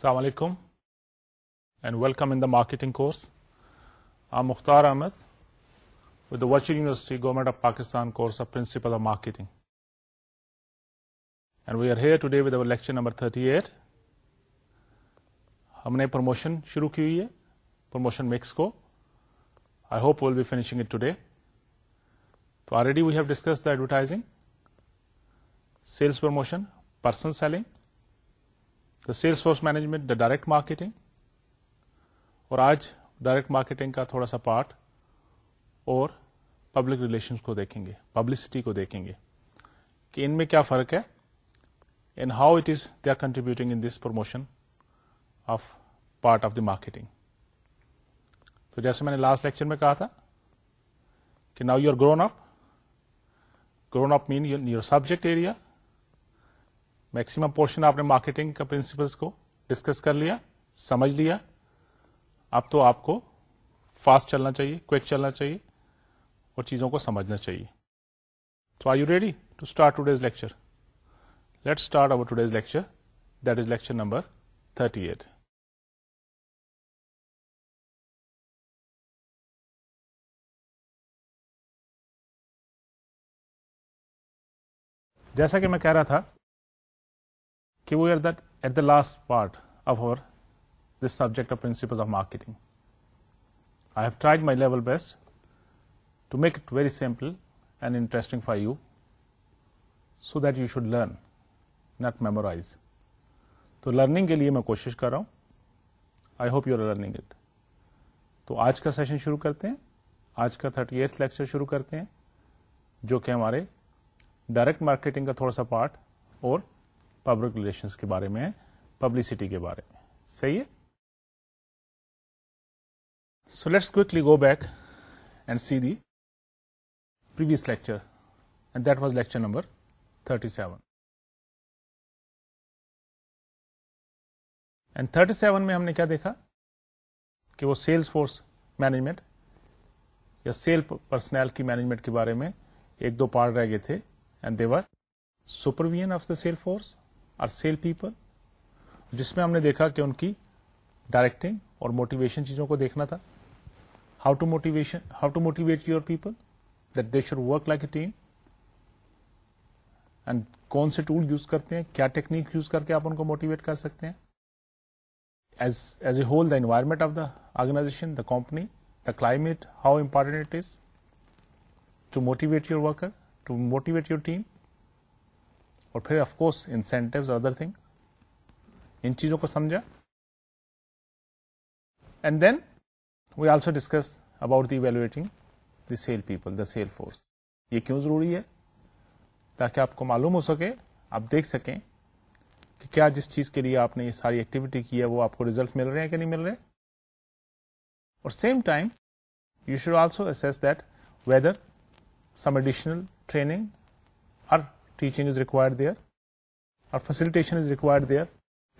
السلام علیکم and welcome in the marketing course I Mukhtar Ahmad with the virtual university government of Pakistan course of principle of marketing and we are here with our lecture number thirty eight ہم نے promotion شروع کی ہوئی ہے promotion mix کو I hope will be finishing it today تو already we have discuss the advertising sales promotion person selling the sales force management the direct marketing اور آج ڈائریکٹ مارکیٹنگ کا تھوڑا سا پارٹ اور پبلک ریلیشنس کو دیکھیں گے پبلسٹی کو دیکھیں گے کہ ان میں کیا فرق ہے and how it is they are contributing in this promotion of part of the marketing تو جیسے میں نے لاسٹ لیکچر میں کہا تھا کہ now you are grown up grown up main your subject area maximum portion آپ نے مارکیٹنگ کا پرنسپلس کو ڈسکس کر لیا سمجھ لیا اب تو آپ کو فاسٹ چلنا چاہیے چلنا چاہیے اور چیزوں کو سمجھنا چاہیے تو I you ready to start today's lecture let start our today's lecture that is lecture number thirty eight جیسا کہ میں کہہ رہا تھا کہ we at the last part of our this subject of principle of marketing I have tried my level best to make it very simple and interesting for you so that you should learn not memorize تو learning کے لیے میں کوشش کر رہا ہوں I hope you are learning it تو آج کا سیشن شروع کرتے ہیں آج کا تھرٹی ایٹ لیکچر شروع کرتے ہیں جو کہ ہمارے ڈائریکٹ مارکیٹنگ کا تھوڑا سا پارٹ اور پبلک ریلیشنس کے بارے میں پبلسٹی کے بارے میں صحیح ہے so let's go back and see the previous lecture and that was lecture number thirty seven thirty seven میں ہم نے کیا دیکھا کہ وہ سیلس فورس مینجمنٹ یا سیل پرسنل کی مینجمنٹ کے بارے میں ایک دو پارٹ رہ گئے تھے and their supervision of the sale force or sale people جس میں ہم نے دیکھا کہ ان کی ڈائریکٹنگ اور موٹیویشن چیزوں کو دیکھنا تھا how to motivation how to motivate your people that they should work like a team and کون سے ٹول یوز کرتے ہیں کیا ٹیکنیک یوز کر کے آپ ان کو موٹیویٹ کر سکتے ہیں environment of the the the company the how how it it motivate motivate your worker to motivate your team اور پھر of course incentives other thing ان چیزوں کو سمجھا and then we also discuss about the the sale people the sale force یہ کیوں ضروری ہے تاکہ آپ کو معلوم ہو سکے آپ دیکھ سکیں کہ کیا جس چیز کے لیے آپ نے یہ ساری ایکٹیویٹی کی ہے وہ آپ کو ریزلٹ مل رہے ہیں کہ نہیں مل رہے اور same time you should also that whether some additional training teaching is required there اور facilitated there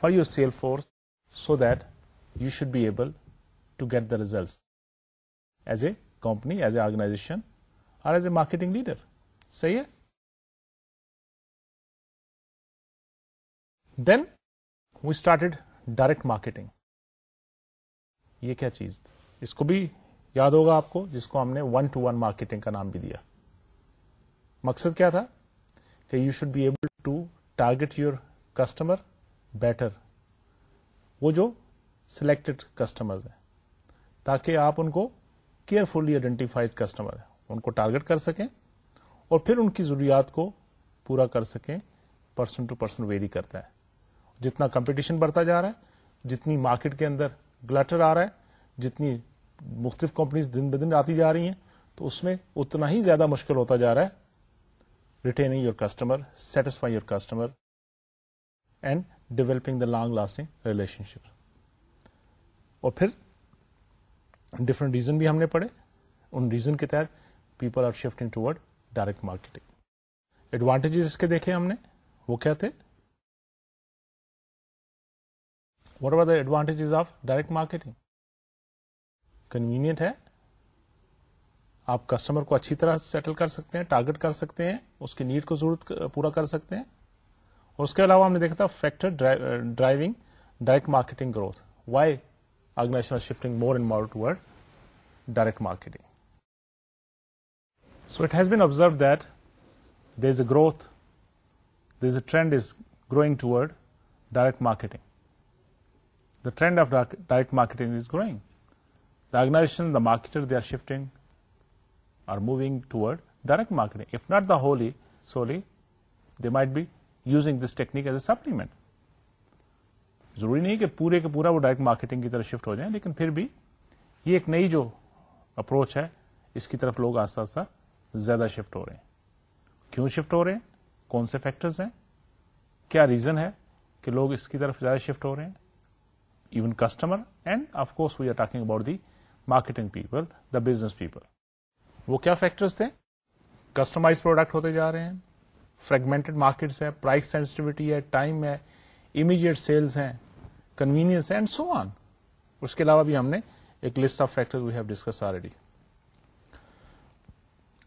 for you sale force so that you should be ability as a company as a organization اور direct marketing یہ کیا چیز اس کو بھی یاد ہوگا آپ کو جس کو ہم نے ون ٹو ون مارکیٹنگ کا نام بھی دیا مقصد کیا تھا کہ you should be able to target your customer better وہ جو سلیکٹڈ کسٹمر تاکہ آپ ان کو کیئرفلی آئیڈینٹیفائڈ کسٹمر ہیں ان کو ٹارگیٹ کر سکیں اور پھر ان کی ضروریات کو پورا کر سکیں پرسن ٹو پرسن ویری کرتا ہے جتنا کمپٹیشن بڑھتا جا رہا ہے جتنی مارکیٹ کے اندر گلٹر آ رہا ہے جتنی مختلف کمپنیز دن بدن آتی جا رہی ہیں تو اس میں اتنا ہی زیادہ مشکل ہوتا جا رہا ہے retaining your customer satisfy your customer and developing the long lasting relationship. اور پھر ڈفرنٹ ریزن بھی ہم نے پڑھے ان ریزن کے تحت people are shifting toward direct marketing advantages اس کے دیکھے ہم نے وہ کیا تھے what are the advantages of direct marketing convenient ہے آپ کسٹمر کو اچھی طرح سیٹل کر سکتے ہیں ٹارگٹ کر سکتے ہیں اس کی نیڈ کو ضرورت پورا کر سکتے ہیں اور اس کے علاوہ ہم نے دیکھا تھا factor driving direct marketing growth why organization shifting more and more and direct marketing so it has been observe that is a growth is a trend is growing ٹوئڈ direct marketing the trend of direct marketing is growing the organization the marketer they are shifting moving toward direct marketing not the wholly solely they this be using this supplement. ضروری نہیں کہ پورے پورا وہ direct marketing کی طرف shift ہو جائیں لیکن پھر بھی یہ ایک نئی جو اپروچ ہے اس کی طرف لوگ آستہ آستہ زیادہ شفٹ ہو رہے ہیں کیوں شفٹ ہو رہے ہیں کون سے فیکٹرز ہیں کیا ریزن ہے کہ لوگ اس کی طرف زیادہ شفٹ ہو رہے ہیں even customer and of course we are talking about the marketing people the business people وہ کیا فیکٹرس تھے کسٹمائز پروڈکٹ ہوتے جا رہے ہیں فریگمنٹ مارکیٹس ہیں پرائز سینسٹیوٹی ہے ٹائم ہے امیڈیٹ سیلس ہیں کنوینئنس ہے اینڈ سو آن اس کے علاوہ بھی ہم نے ایک list of factor we have discuss already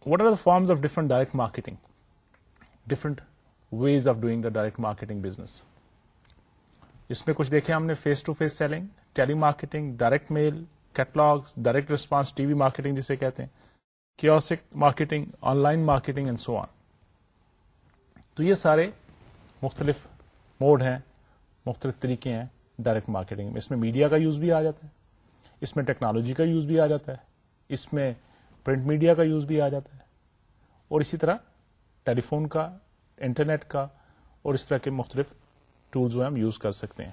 what are the forms of different direct marketing different ways of doing the direct marketing business اس میں کچھ دیکھے ہم نے face to face selling telemarketing direct mail catalogues direct response TV marketing جسے کہتے ہیں kiosk marketing online marketing and so on تو یہ سارے مختلف موڈ ہیں مختلف طریقے ہیں ڈائریکٹ مارکیٹنگ میں اس میں میڈیا کا یوز بھی آ جاتا ہے اس میں ٹیکنالوجی کا یوز بھی آ جاتا ہے اس میں پرنٹ میڈیا کا یوز بھی آ جاتا ہے اور اسی طرح ٹیلی فون کا انٹرنیٹ کا اور اس طرح کے مختلف ٹولز ہم یوز کر سکتے ہیں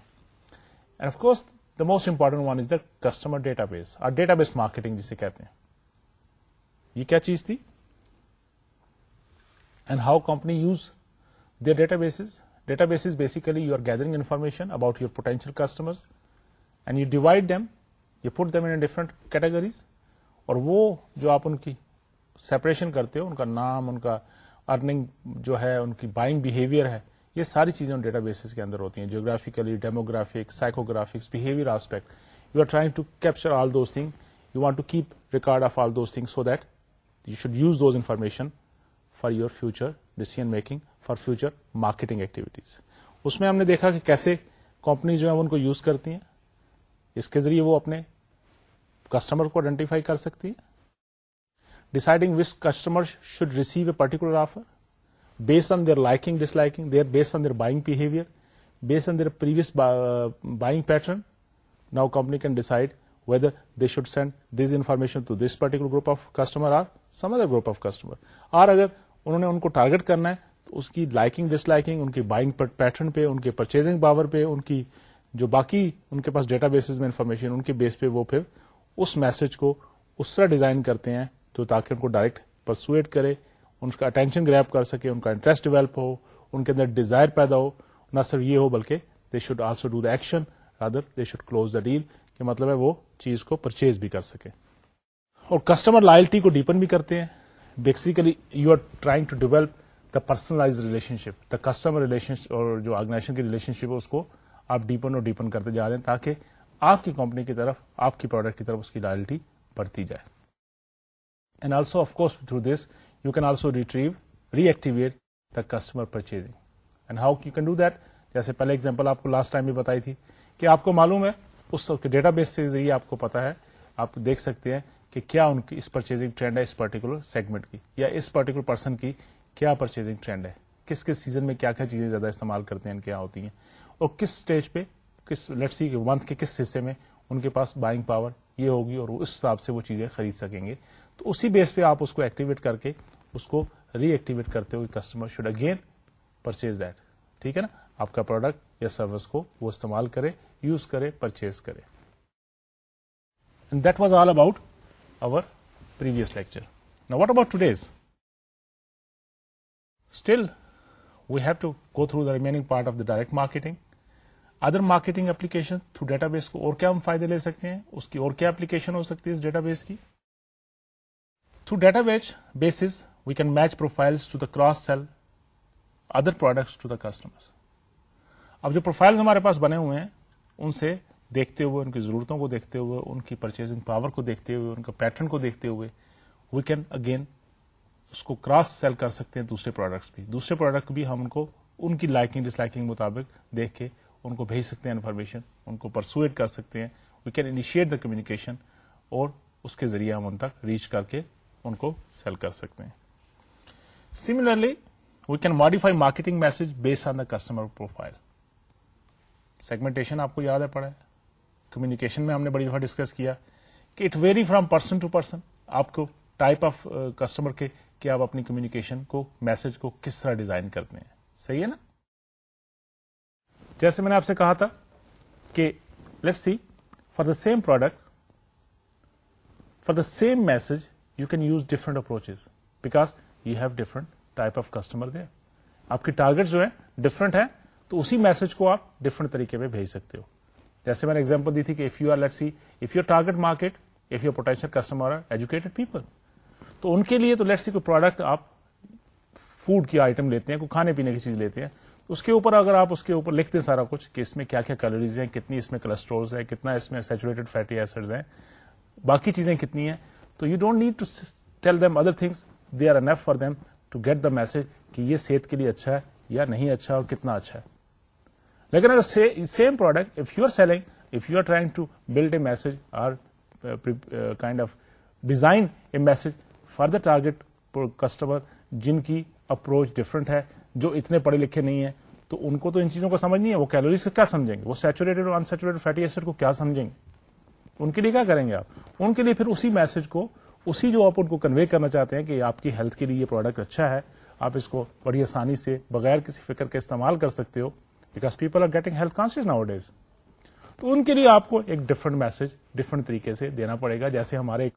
and of course the most important one is the customer database اور ڈیٹا بیس مارکیٹنگ جسے کہتے ہیں یہ کیا چیز تھی and how company use their databases databases basically you are gathering information about your potential customer and you divide them you put them in different categories اور وہ جو آپ ان کی سیپریشن کرتے ہو ان کا نام ان کا ارننگ جو ہے ان کی بائنگ بہیویئر ہے یہ ساری چیزیں ان ڈیٹا بیسز کے اندر ہوتی ہیں geographically demographic psychographics behaviour aspect you are trying to capture all those thing you want to keep record of all those thing so that you should use those information for your future decision making for future marketing activities اس میں ہم نے دیکھا کہ کیسے company جو ہے ان کو use کرتی ہیں اس کے ذریعے وہ اپنے کسٹمر کو آئیڈینٹیفائی کر سکتی ہیں deciding which customer should receive a particular offer base on their liking disliking their base on their buying behaviour base on their previous buying pattern now company can decide should send this information to this particular group of customer or some other group of customer اور اگر انہوں نے ان کو target کرنا ہے تو اس کی liking disliking ان کی بائنگ پیٹرن پہ ان کے پرچیزنگ پاور پہ ان کی جو باقی ان کے پاس ڈیٹا بیسز میں انفارمیشن ان کے بیس پہ وہ پھر اس میسج کو اس طرح ڈیزائن کرتے ہیں تو تاکہ ان کو ڈائریکٹ پرسویٹ کرے ان کا اٹینشن گریپ کر سکے ان کا انٹرسٹ ڈیولپ ہو ان کے اندر ڈیزائر پیدا ہو نہ صرف یہ ہو بلکہ they should also do the action rather they should close the deal کہ مطلب ہے وہ چیز کو پرچیز بھی کر سکے اور کسٹمر لائلٹی کو ڈیپن بھی کرتے ہیں basically you are trying to develop the personalize relationship the customer relation اور جو آرگنائزیشن کی شپ ہے اس کو آپ ڈیپن اور ڈیپن کرتے جا رہے ہیں تاکہ آپ کی کمپنی کی طرف آپ کی پروڈکٹ کی طرف اس کی لائلٹی بڑھتی جائے and also of course through this you can also retrieve reactivate the customer purchasing and how you can do that جیسے پہلے اگزامپل آپ کو لاسٹ ٹائم بھی بتائی تھی کہ آپ کو معلوم ہے اس ڈیٹا بیس سے آپ کو پتا ہے آپ دیکھ سکتے ہیں کہ کیا ان کی اس پرچیزنگ ٹرینڈ ہے اس پرٹیکولر سیگمنٹ کی یا اس پرٹیکولر پرسن کی کیا پرچیزنگ ٹرینڈ ہے کس کس سیزن میں کیا کیا چیزیں زیادہ استعمال کرتے ہیں کیا ہوتی ہیں اور کس اسٹیج پہ کس لٹ سی منتھ کے کس حصے میں ان کے پاس بائنگ پاور یہ ہوگی اور اس حساب سے وہ چیزیں خرید سکیں گے تو اسی بیس پہ آپ اس کو ایکٹیویٹ کر کے اس کو ری ایکٹیویٹ کرتے ہوئے customer should again purchase that ٹھیک ہے نا آپ کا پروڈکٹ یا سروس کو وہ استعمال کرے یوز کرے پرچیز کرے and was all about our previous lecture نا what about today's still we have to go through the remaining part of the direct marketing other marketing application through database کو اور کیا ہم فائدے لے سکتے ہیں اس کی اور کیا اپلیکیشن ہو سکتی ہے اس ڈیٹا بیس کی through data batch base we can match profile to the cross sell other products to the customer اب جو پروفائلز ہمارے پاس بنے ہوئے ہیں ان سے دیکھتے ہوئے ان کی ضرورتوں کو دیکھتے ہوئے ان کی پرچیزنگ پاور کو دیکھتے ہوئے ان کا پیٹرن کو دیکھتے ہوئے وی کین اگین اس کو کراس سیل کر سکتے ہیں دوسرے پروڈکٹس بھی دوسرے پروڈکٹ بھی ہم ان کو ان کی لائکنگ ڈس لائکنگ مطابق دیکھ کے ان کو بھیج سکتے ہیں انفارمیشن ان کو پرسویٹ کر سکتے ہیں we can initiate the communication اور اس کے ذریعے ہم ان تک ریچ کر کے ان کو سیل کر سکتے ہیں similarly we can modify marketing message based on the customer profile segmentation آپ کو یاد ہے پڑا ہے کمیونیکیشن میں ہم نے بڑی دفعہ ڈسکس کیا کہ it vary from person to person آپ کو ٹائپ آف کسٹمر کے کہ آپ اپنی کمیونیکیشن کو میسج کو کس طرح ڈیزائن کرتے ہیں صحیح ہے نا جیسے میں نے آپ سے کہا تھا کہ see for the same product for the same message you can use different approach because you have different type of customer they آپ کے ٹارگیٹ جو ہے ڈفرنٹ ہے تو اسی میسج کو آپ ڈفرنٹ طریقے میں بھیج سکتے ہو جیسے میں نے ایگزامپل دی تھی کہ if you are let see if you target market if you potential customer are educated people تو ان کے لیے تو لیٹ سی کوئی پروڈکٹ آپ فوڈ کی آئٹم لیتے ہیں کوئی کھانے پینے کی چیز لیتے ہیں اس کے اوپر اگر آپ اس کے اوپر لکھتے ہیں سارا کچھ کہ اس میں کیا کیا کیلوریز ہیں کتنی اس میں کولسٹرولس ہیں کتنا اس میں سیچوریٹڈ فیٹی ایسڈ ہیں باقی چیزیں کتنی ہیں تو you don't need to tell them other things they are enough for them to get the message کہ یہ صحت کے لیے اچھا ہے یا نہیں اچھا اور کتنا اچھا ہے لیکن اگر same product if you are selling if you are trying to build a message or kind of design a message for the target customer جن کی اپروچ ڈفرنٹ ہے جو اتنے پڑھے لکھے نہیں ہیں تو ان کو تو ان چیزوں کو سمجھ نہیں ہے وہ کیلوریز کو کیا سمجھیں گے وہ سیچوریٹڈ اور انسیچوریٹڈ فیٹی ایسڈ کو کیا سمجھیں گے ان کے لیے کیا کریں گے آپ ان کے لیے پھر اسی میسج کو اسی جو آپ ان کو کنوے کرنا چاہتے ہیں کہ آپ کی ہیلتھ کے لیے یہ پروڈکٹ اچھا ہے آپ اس کو بڑی آسانی سے بغیر کسی فکر کے استعمال کر سکتے ہو because people are getting health conscious nowadays تو ان کے لیے آپ کو ایک ڈفرنٹ میسج ڈفرنٹ طریقے سے دینا پڑے گا جیسے ہمارے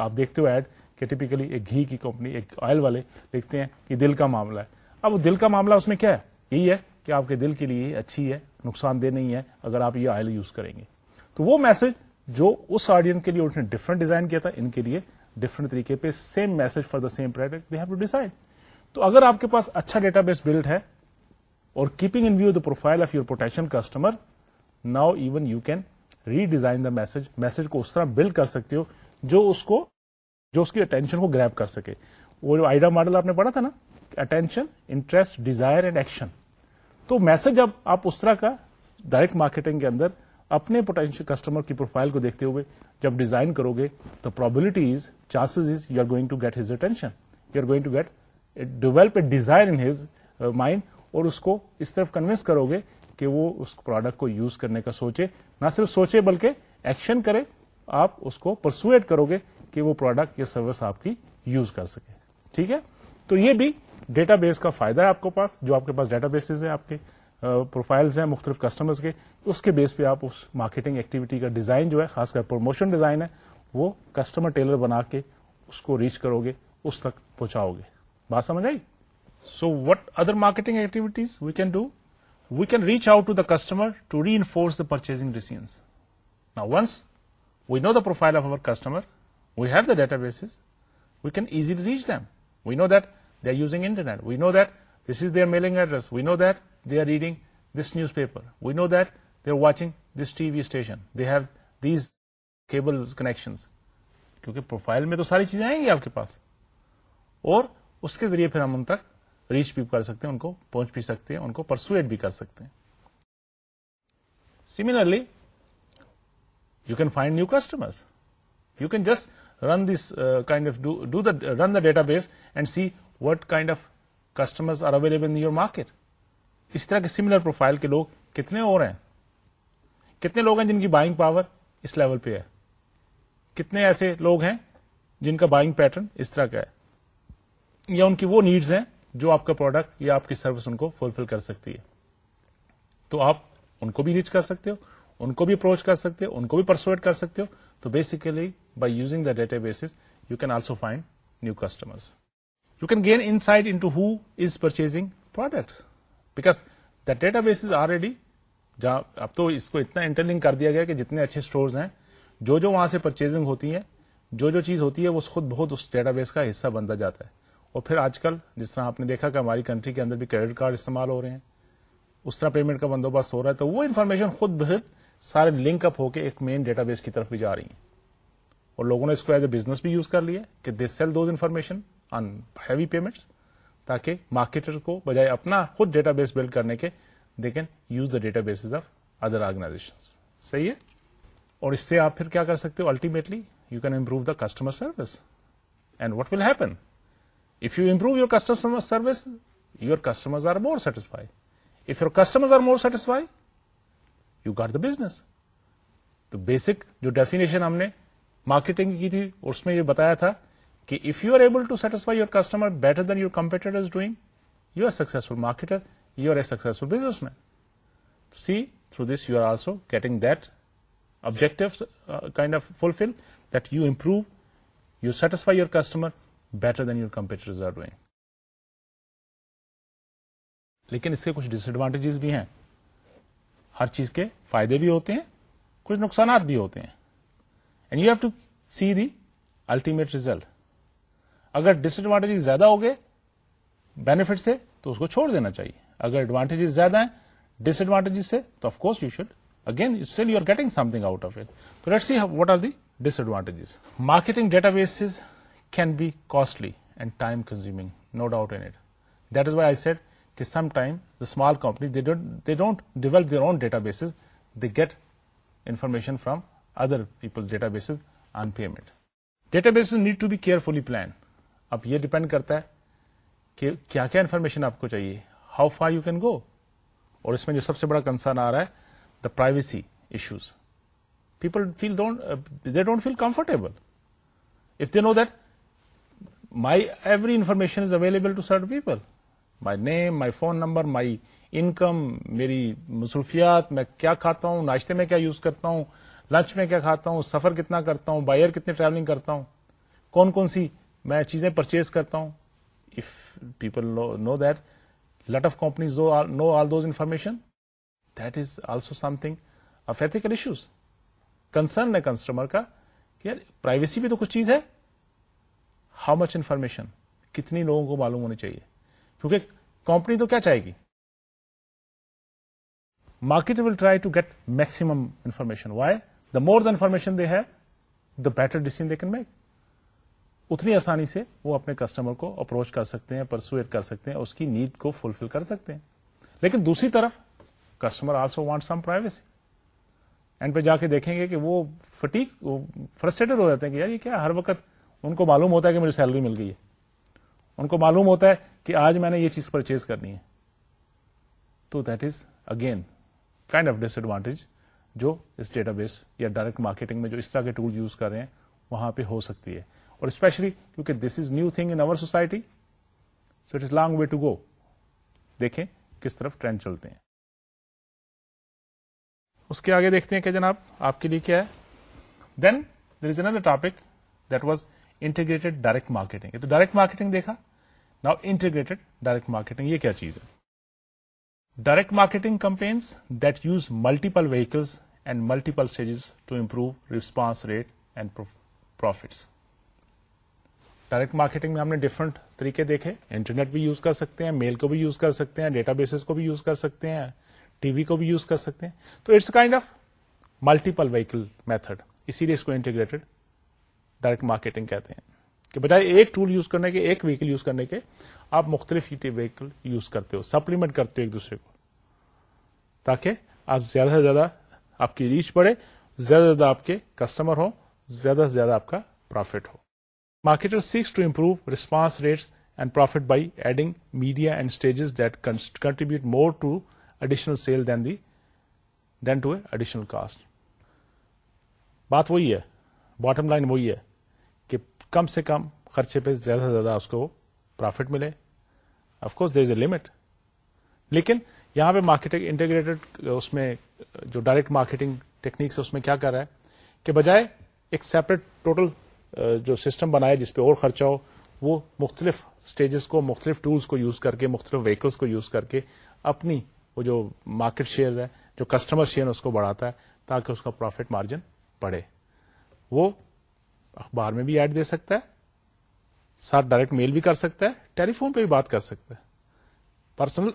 آپ دیکھتے ہو ایڈ کہ ٹیپیکلی ایک گھی کی کمپنی ایک آئل والے لکھتے ہیں کہ دل کا معاملہ ہے اب وہ دل کا معاملہ اس میں کیا ہے یہی ہے کہ آپ کے دل کے لیے اچھی ہے نقصان دہ نہیں ہے اگر آپ یہ آئل یوز کریں گے تو وہ میسج جو اس آڈینس کے لیے اس نے ڈفرنٹ ڈیزائن کیا تھا ان کے لیے ڈفرنٹ طریقے پہ same message for the same product they have to تو اگر آپ کے پاس اچھا ڈیٹا بیس بلڈ ہے اور keeping in view the profile of your potential customer now even you can redesign the message message کو اس طرح بلڈ کر سکتے ہو جو اس کو جو اس کی اٹینشن کو گریب کر سکے وہ جو آئیڈیا ماڈل آپ نے پڑھا تھا نا attention interest desire and action تو میسج اب آپ اس طرح کا ڈائریکٹ مارکیٹنگ کے اندر اپنے پوٹینشیل کسٹمر کی پروفائل کو دیکھتے ہوئے جب ڈیزائن کرو گے تو probability is chances is you are going to get his attention you are going to get develop a desire in his mind اور اس کو اس طرف کنوینس کرو گے کہ وہ اس پروڈکٹ کو یوز کرنے کا سوچے نہ صرف سوچے بلکہ ایکشن کرے آپ اس کو پرسویٹ کرو گے کہ وہ پروڈکٹ یا سروس آپ کی یوز کر سکے ٹھیک ہے تو یہ بھی ڈیٹا بیس کا فائدہ ہے آپ کے پاس جو آپ کے پاس ڈیٹا بیسز ہیں آپ کے پروفائلز ہیں مختلف کسٹمرز کے اس کے بیس پہ آپ اس مارکیٹنگ ایکٹیویٹی کا ڈیزائن جو ہے خاص کر پروموشن ڈیزائن ہے وہ کسٹمر ٹیلر بنا کے اس کو ریچ کرو گے اس تک پہنچاؤ گے بات سمجھ آئی so what other marketing activities we can do we can reach out to the customer to reinforce the purchasing purchase نا once we know the profile of our customer we have the databases we can easily reach we know that they are using internet we know that this is their mailing address we know that they are reading this newspaper we know that they are watching this T V station they have these cable connections کیونکہ profile میں تو ساری چیزیں آئیں گی آپ کے پاس اور اس کے ذریعے پھر ہم ان تک ریچ بھی کر سکتے ہیں ان کو پہنچ بھی سکتے ہیں ان کو پرسویٹ بھی کر سکتے ہیں similarly you can find new customer you can just run this kind of do the run the database and see what kind of customer are available your market اس طرح کے سیملر پروفائل کے لوگ کتنے اور ہیں کتنے لوگ ہیں جن کی بائنگ پاور اس لیول پہ ہے کتنے ایسے لوگ ہیں جن کا بائنگ پیٹرن اس طرح کا ہے یا ان کی وہ نیڈز ہیں جو آپ کا پروڈکٹ یا آپ کی سروس ان کو فلفل کر سکتی ہے تو آپ ان کو بھی ریچ کر سکتے ہو ان کو بھی اپروچ کر سکتے ہو ان کو بھی پرسویٹ کر سکتے ہو تو basically by using the database you can also find new customer you can gain insight into who is purchasing product because the database already جہاں اب تو اس کو اتنا انٹرلنگ کر دیا گیا کہ جتنے اچھے اسٹورز ہیں جو جو وہاں سے پرچیزنگ ہوتی ہے جو جو چیز ہوتی ہے وہ خود بہت اس ڈیٹا بیس کا حصہ بنتا جاتا ہے اور پھر آج کل جس طرح آپ نے دیکھا کہ ہماری کنٹری کے اندر بھی کریڈٹ کارڈ استعمال ہو رہے ہیں اس طرح پیمنٹ کا بندوبست ہو رہا ہے تو وہ انفارمیشن خود بہت سارے لنک اپ ہو کے ایک مین ڈیٹا بیس کی طرف بھی جا رہی ہیں اور لوگوں نے اس کو ایز اے بزنس بھی یوز کر لیا کہ they sell those information on heavy payment تاکہ مارکیٹر کو بجائے اپنا خود ڈیٹا بیس بلڈ کرنے کے they can use the databases of other organization صحیح ہے اور اس سے آپ پھر کیا کر سکتے ہو ultimately you can improve the customer service and what will happen if you improve your customer service you customer are more satisfy if your customer are more satisfy you got the business تو basic جو definition ہم نے marketing کی تھی اس میں یہ بتایا تھا کہ if you are able to satisfy your customer better than your computer is doing you are successful marketer you are a successful business man see through this you are also getting that objective kind of fulfil that you improve you satisfy your customer better than your computer doing لیکن اس کے کچھ ڈس advantages بھی ہیں ہر چیز کے فائدے بھی ہوتے ہیں کچھ نقصانات بھی ہوتے ہیں and you have to see the ultimate result اگر ڈس ایڈوانٹیجز زیادہ ہو گئے بینیفٹ سے تو اس کو چھوڑ دینا چاہیے اگر ایڈوانٹیجز زیادہ ہیں ڈس ایڈوانٹیجز سے تو of course you should again you are getting something out of it let see what are the disadvantage marketing databases can be costly and time consume no doubt an it that is why I said کہ sometime the small company they don't develop their own databases they get information from other peoples databases on payment databases need to be carefully plan اب یہ depend کرتا ہے کہ کیا کیا information آپ کو چاہیے how far you can go اور اس میں جو سب سے بڑا کنسرن آ رہا ہے the privacy issues people feel don't they don't feel comfortable if they know that my every information able to sit people my name my phone number my income میری مصروفیات میں کیا کھاتا ہوں ناشتے میں کیا یوز کرتا ہوں لنچ میں کیا کھاتا ہوں سفر کتنا کرتا ہوں بائر ایئر کتنی ٹریولنگ کرتا ہوں کون کون سی میں چیزیں پرچیز کرتا ہوں if people know that lot of companies know all those information that is also something ethical issues concern ہے کنسٹمر کا کہ پرائیویسی بھی تو کچھ چیز ہے ہاؤ مچ انفارمیشن کتنی لوگوں کو معلوم ہونی چاہیے کیونکہ کمپنی تو کیا چاہے گی market will try to get maximum information why the more the information they ہے the better decision they can make اتنی آسانی سے وہ اپنے کسٹمر کو اپروچ کر سکتے ہیں پرسویٹ کر سکتے ہیں اس کی نیڈ کو فلفل کر سکتے ہیں لیکن دوسری طرف customer also want some privacy end پہ جا کے دیکھیں گے کہ وہ فٹیک فرسٹریٹڈ ہو جاتے ہیں کہ یار یہ کیا ہر وقت ان کو معلوم ہوتا ہے کہ مجھے سیلری مل گئی ہے ان کو معلوم ہوتا ہے کہ آج میں نے یہ چیز پرچیز کرنی ہے تو that is again kind of disadvantage جو اس ڈیٹا بیس یا ڈائریکٹ مارکیٹنگ میں جو اس طرح کے ٹول یوز کر رہے ہیں وہاں پہ ہو سکتی ہے اور اسپیشلی کیونکہ this is new thing in our society so it is long way to go دیکھیں کس طرف ٹرینڈ چلتے ہیں اس کے آگے دیکھتے ہیں کہ جناب آپ کے لیے کیا ہے then there is an topic that was integrated direct marketing تو ڈائریکٹ مارکیٹنگ دیکھا ناؤ انٹیگریٹڈ ڈائریکٹ مارکیٹنگ یہ کیا چیز ہے direct marketing campaigns that use multiple vehicles and multiple stages to improve response rate and profits direct marketing میں ہم نے different طریقے دیکھے انٹرنیٹ بھی یوز کر سکتے ہیں میل کو بھی یوز کر سکتے ہیں ڈیٹا بیسز کو بھی یوز کر سکتے ہیں ٹی وی کو بھی یوز کر سکتے ہیں تو it's kind of multiple vehicle method اسی لیے اس کو انٹیگریٹڈ ڈائریکٹ مارکیٹنگ کہتے ہیں کہ بجائے ایک ٹول یوز کرنے کے ایک ویکل یوز کرنے کے آپ مختلف ویکل یوز کرتے ہو سپلیمنٹ کرتے ہو ایک دوسرے کو تاکہ آپ زیادہ سے زیادہ آپ کی ریچ بڑھے زیادہ سے زیادہ آپ کے کسٹمر ہوں زیادہ سے زیادہ آپ کا profit who marketer seeks to improve response rates and profit by adding media and stages that contribute more to additional sale than the than to a additional cost بات وہی ہے باٹم لائن وہی ہے کم سے کم خرچے پہ زیادہ سے زیادہ اس کو پروفٹ ملے of course there is a limit لیکن یہاں پہ مارکیٹنگ انٹیگریٹڈ اس میں جو ڈائریکٹ مارکیٹنگ ٹیکنیکس اس میں کیا کر رہا ہے کہ بجائے ایک سیپریٹ ٹوٹل جو سسٹم بنا ہے جس پہ اور خرچہ ہو وہ مختلف اسٹیجز کو مختلف ٹولس کو یوز کر کے مختلف وہیکلس کو یوز کر کے اپنی وہ جو مارکیٹ شیئر ہے جو کسٹمر شیئر اس کو بڑھاتا ہے تاکہ اس کا پروفٹ مارجن بڑھے وہ اخبار میں بھی ایڈ دے سکتا ہے ساتھ ڈائریکٹ میل بھی کر سکتا ہے ٹیلی فون پہ بھی بات کر سکتا ہے پرسنل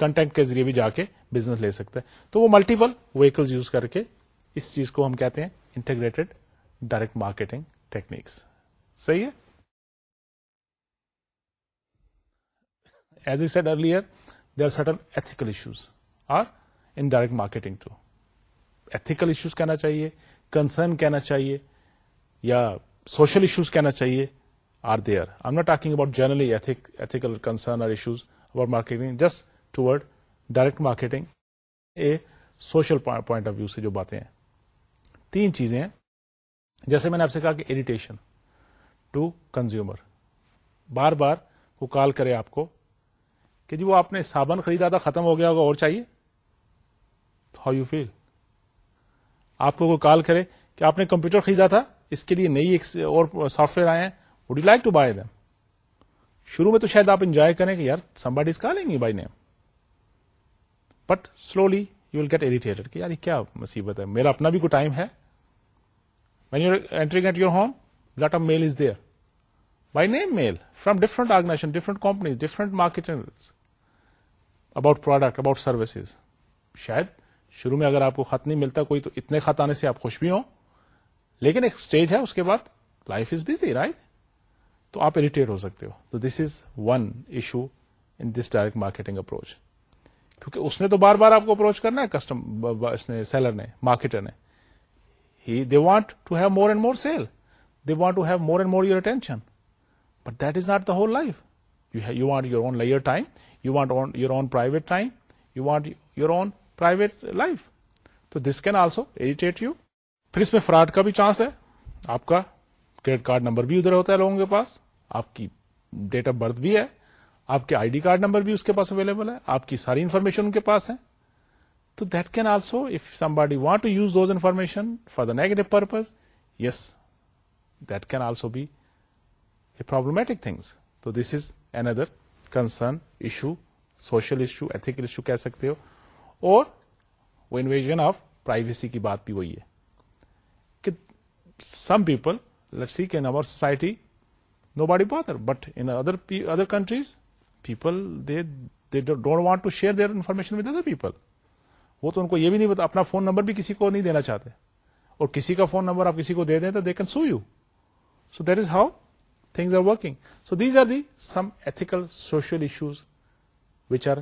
کنٹینٹ کے ذریعے بھی جا کے بزنس لے سکتا ہے تو وہ ملٹیپل ویکلز یوز کر کے اس چیز کو ہم کہتے ہیں انٹیگریٹڈ ڈائریکٹ مارکیٹنگ ٹیکنیکس صحیح ہے as earlier they are certain ethical issues are in direct marketing to ethical issues کہنا چاہیے کنسرن کہنا چاہیے یا سوشل ایشوز کہنا چاہیے or there are I not talking about generally ethical concern or issues about marketing just toward direct marketing a social point of view سے جو باتیں ہیں تین چیزیں ہیں جیسے میں نے آپ سے کہا کہ اریٹیشن ٹو کنزیومر بار بار وہ کال کرے آپ کو کہ جی وہ آپ نے صابن خریدا تھا ختم ہو گیا ہوگا اور چاہیے ہاؤ یو فیل آپ کو وہ کال کرے کہ آپ نے کمپیوٹر خریدا تھا اس کے لیے نئی ایک اور سافٹ ویئر آئے ہیں would you like to buy them شروع میں تو شاید آپ انجوائے کریں کہ یار سمبا اس کا لیں گے by name but slowly you will get irritated کہ یار کیا مصیبت ہے میرا اپنا بھی کوئی ٹائم ہے when you entry at your home lot of mail is there by name mail from different organization different companies different market about product about services شاید شروع میں اگر آپ کو خط نہیں ملتا کوئی تو اتنے خط آنے سے آپ خوش بھی ہوں لیکن ایک اسٹیج ہے اس کے بعد لائف از بزی رائٹ تو آپ اریٹیٹ ہو سکتے ہو تو this is one issue in this direct marketing approach کیونکہ اس نے تو بار بار آپ کو اپروچ کرنا ہے کسٹم سیلر نے مارکیٹر نے ہی they want to have more and more sale they want to have more and more your attention but that is not the whole life you want your own time you want your own private time you want your own private life تو this can also irritate you پھر اس میں fraud کا بھی chance ہے آپ کا credit card number بھی ادھر ہوتا ہے لوگوں کے پاس آپ کی ڈیٹ آف برتھ بھی ہے آپ کے آئی ڈی کارڈ نمبر بھی اس کے پاس اویلیبل ہے آپ کی ساری انفارمیشن ان کے پاس ہے تو that can also if somebody want to use those information for the negative purpose yes that can also be problematic things تو this is an other concern issue social issue ethical issue کہہ سکتے ہو اور وہ invasion of privacy کی بات بھی وہی ہے some people let see can our society nobody bother but in other other countries people they they don't want to share their information with other people وہ تو ان کو یہ بھی نہیں بتا اپنا فون نمبر بھی کسی کو نہیں دینا چاہتے اور کسی کا فون نمبر آپ کسی کو دے دیں تو they can so you so that is how things are working so these are the some ethical social issues which are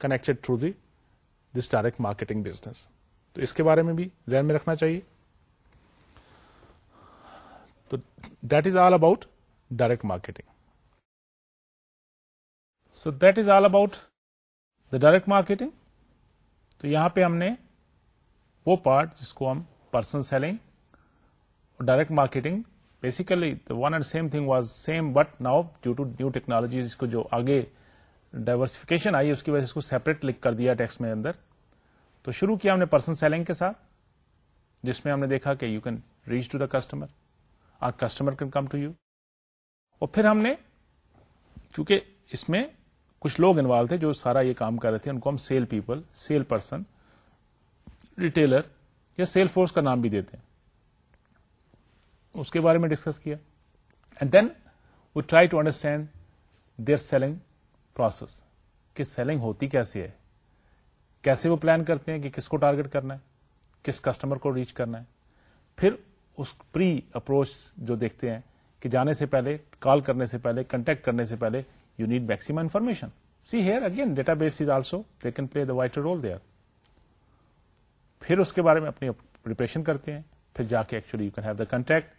connected through the this direct marketing business تو اس کے بارے میں بھی ذہن میں رکھنا چاہیے تو that is all about direct marketing so that is all about the direct marketing تو یہاں پہ ہم نے وہ پارٹ جس کو ہم person selling direct marketing basically one and same thing was same but now due to new technology کو جو آگے ڈائورسفکیشن آئی اس کی وجہ سے اس کو سیپریٹ لکھ کر دیا ٹیکس میں اندر تو شروع کیا ہم نے پرسن سیلنگ کے ساتھ جس میں ہم نے دیکھا کہ you can reach to the customer customer can come to you اور پھر ہم نے چونکہ اس میں کچھ لوگ انوالو تھے جو سارا یہ کام کر رہے تھے ان کو ہم sale people sale person retailer یا سیل فورس کا نام بھی دیتے ہیں اس کے بارے میں ڈسکس کیا and then we try to understand their selling process کہ سیلنگ ہوتی کیسے ہے کیسے وہ پلان کرتے ہیں کہ کس کو ٹارگیٹ کرنا ہے کس کسٹمر کو ریچ کرنا ہے پھر اس پری اپروچ جو دیکھتے ہیں کہ جانے سے پہلے کال کرنے سے پہلے کنٹیکٹ کرنے سے پہلے you need maximum information see here again database is also they can play the white role دے پھر اس کے بارے میں اپنی پریپریشن کرتے ہیں پھر جا کے actually you can have the contact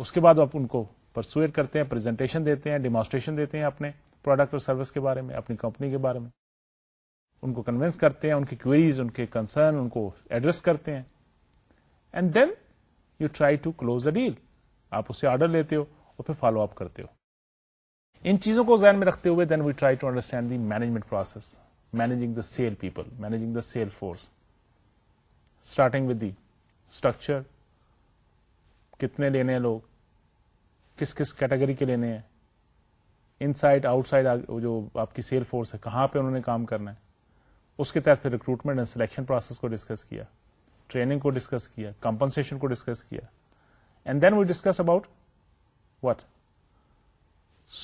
اس کے بعد آپ ان کو پرسویٹ کرتے ہیں پرزنٹیشن دیتے ہیں ڈیمانسٹریشن دیتے ہیں اپنے پروڈکٹ اور سروس کے بارے میں اپنی کمپنی کے بارے میں ان کو کنوینس کرتے ہیں ان کی کوئریز ان کے کنسرن ان کو ایڈریس کرتے ہیں and then you try to close a deal آپ اسے آرڈر لیتے ہو اور پھر فالو اپ کرتے ہو ان چیزوں کو ذہن میں رکھتے ہوئے then we try to understand the management process managing the sale people managing the sale force starting with the structure کتنے لینے ہیں لوگ کس کس کیٹیگری کے لینے ہیں ان سائڈ آؤٹ سائڈ جو آپ کی سیل فورس ہے کہاں پہ انہوں نے کام کرنا ہے اس کے تحت پھر ریکروٹمنٹ اینڈ سلیکشن پروسیس کو ڈسکس کیا ٹریننگ کو ڈسکس کیا کمپنسن کو ڈسکس کیا and then we discuss about what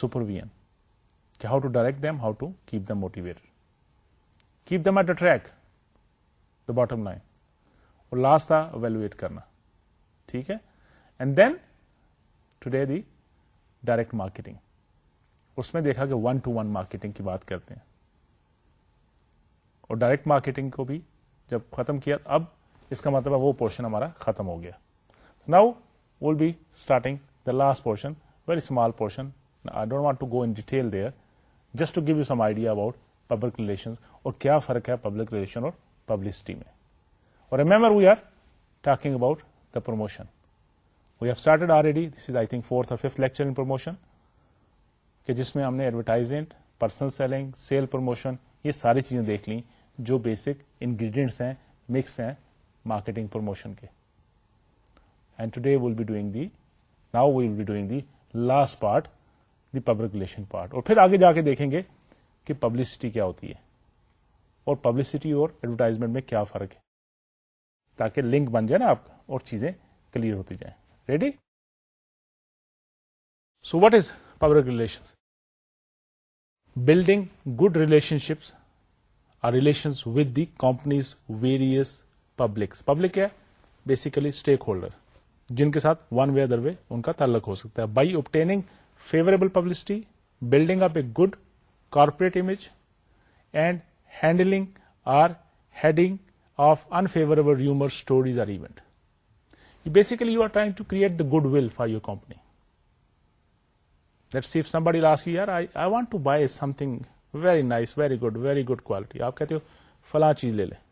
supervision how to direct them how to keep them motivate keep them at attract the bottom line اور last تھا evaluate کرنا ٹھیک ہے and then today the direct marketing اس میں دیکھا کہ one to one marketing کی بات کرتے ہیں اور ڈائریکٹ مارکیٹنگ کو بھی جب ختم کیا اب اس کا مطلب وہ پورشن ہمارا ختم ہو گیا now will be starting the last portion very small portion I don't want to go in detail there just to give you some idea about public relation اور کیا فرق ہے پبلک ریلیشن اور پبلسٹی میں اور remember we are talking about the promotion we have started already this is I think fourth اور fifth lecture in promotion کہ جس میں ہم نے advertisement personal selling sale promotion یہ ساری چیزیں دیکھ لیں جو بیسک انگریڈینٹس ہیں مکس ہیں مارکیٹنگ پروموشن کے and today will be doing the now we doing the last part the public relation part اور پھر آگے جا کے دیکھیں گے کہ پبلسٹی کیا ہوتی ہے اور پبلسٹی اور ایڈورٹائزمنٹ میں کیا فرق ہے تاکہ لنک بن جائے نا آپ کا اور چیزیں کلیئر ہوتی جائیں ready so what is public relation building good relationships or relation with the companies various publics public ہے بیسیکلی اسٹیک ہولڈر جن کے ساتھ ون وے ادر وے ان کا تعلق ہو سکتا ہے by obtaining favourable publicity building up a good corporate image and handling or heading of unfavourable rumour stories or event basically you are trying to create the goodwill for your company safe بڑی last I want to buy something very nice very good very good quality آپ کہتے ہو فلاں چیز لے لیں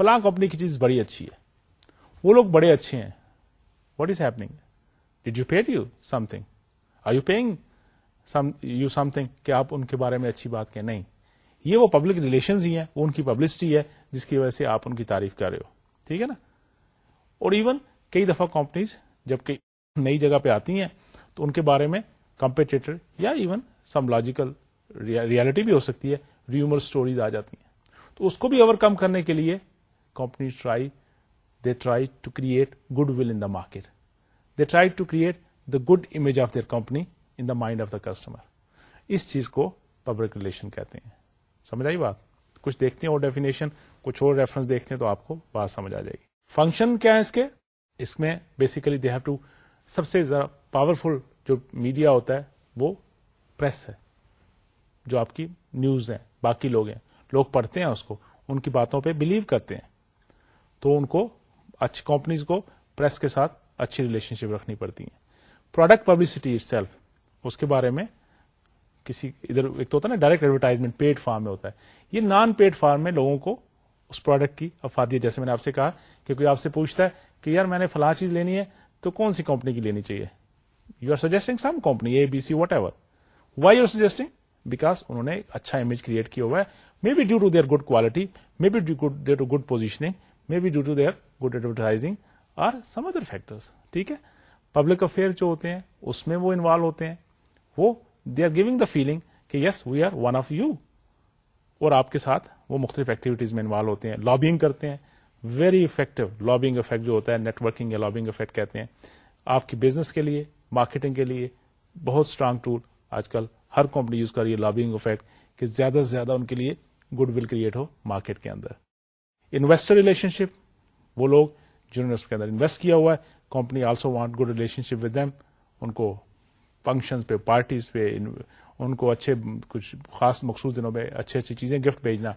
فلاں company کی چیز بڑی اچھی ہے وہ لوگ بڑے اچھے ہیں what is happening did you paid you something are you paying you something کہ آپ ان کے بارے میں اچھی بات کہیں نہیں یہ وہ پبلک ریلیشنز ہی ہیں وہ ان کی پبلسٹی ہے جس کی وجہ سے آپ ان کی تعریف کر رہے ہو ٹھیک ہے نا اور ایون کئی دفعہ کمپنیز جب کہ نئی جگہ پہ آتی ہیں تو ان کے بارے میں کمپیٹیٹر یا ایون سم لاجیکل ریالٹی بھی ہو سکتی ہے ریومر اسٹوریز آ جاتی ہیں تو اس کو بھی اوور کم کرنے کے لیے company try they try to create goodwill the market they try to create the good image of their company in the mind of the customer اس چیز کو پبلک ریلیشن کہتے ہیں سمجھ آئی بات کچھ دیکھتے ہیں اور ڈیفینیشن کچھ اور ریفرنس دیکھتے ہیں تو آپ کو بات سمجھ آ جائے گی فنکشن کیا ہے اس کے اس میں بیسیکلی دے ہیو ٹو سب سے زیادہ پاورفل جو میڈیا ہوتا ہے وہ پریس ہے جو آپ کی نیوز ہیں باقی لوگ ہیں لوگ پڑھتے ہیں اس کو ان کی باتوں پہ بلیو کرتے ہیں تو ان کو اچھی کمپنیز کو پریس کے ساتھ اچھی ریلیشن شپ رکھنی پڑتی ہیں پروڈکٹ پبلسٹی سیلف اس کے بارے میں کسی ادھر ایک تو ہوتا ہے نا ڈائریکٹ ایڈورٹائزمنٹ پیڈ فارم میں ہوتا ہے یہ نان پیڈ فارم میں لوگوں کو اس پروڈکٹ کی افادیت جیسے میں نے آپ سے کہا کہ کوئی آپ سے پوچھتا ہے کہ یار میں نے فلاں چیز لینی ہے تو کون سی کمپنی کی لینی چاہیے you are suggesting some company A B C whatever why you suggesting because انہوں نے اچھا امیج کریٹ کیا ہوا ہے may be due to their good quality may be due to good positioning may be due to their good advertising or some other factors ٹھیک ہے public affair جو ہوتے ہیں اس میں وہ انوالو ہوتے ہیں وہ they are giving the feeling کہ yes we are one of you اور آپ کے ساتھ وہ مختلف ایکٹیویٹیز میں انوالو ہوتے ہیں لابنگ کرتے ہیں ویری افیکٹو لابنگ افیکٹ جو ہوتا ہے نیٹورکنگ یا لابنگ افیکٹ کہتے ہیں آپ کی بزنس کے لیے مارکیٹنگ کے لیے بہت اسٹرانگ ٹول آج کل ہر کمپنی یوز کر رہی ہے لابنگ افیکٹ کہ زیادہ سے زیادہ ان کے لیے گڈ ول کریٹ ہو مارکیٹ کے اندر انویسٹر ریلیشن شپ وہ لوگ جنہوں نے اس کے اندر انویسٹ کیا ہوا ہے company also want good relationship with them ان کو فنکشن پہ پارٹیز پہ ان کو اچھے کچھ خاص مخصوص دنوں میں اچھی اچھی چیزیں گفٹ بھیجنا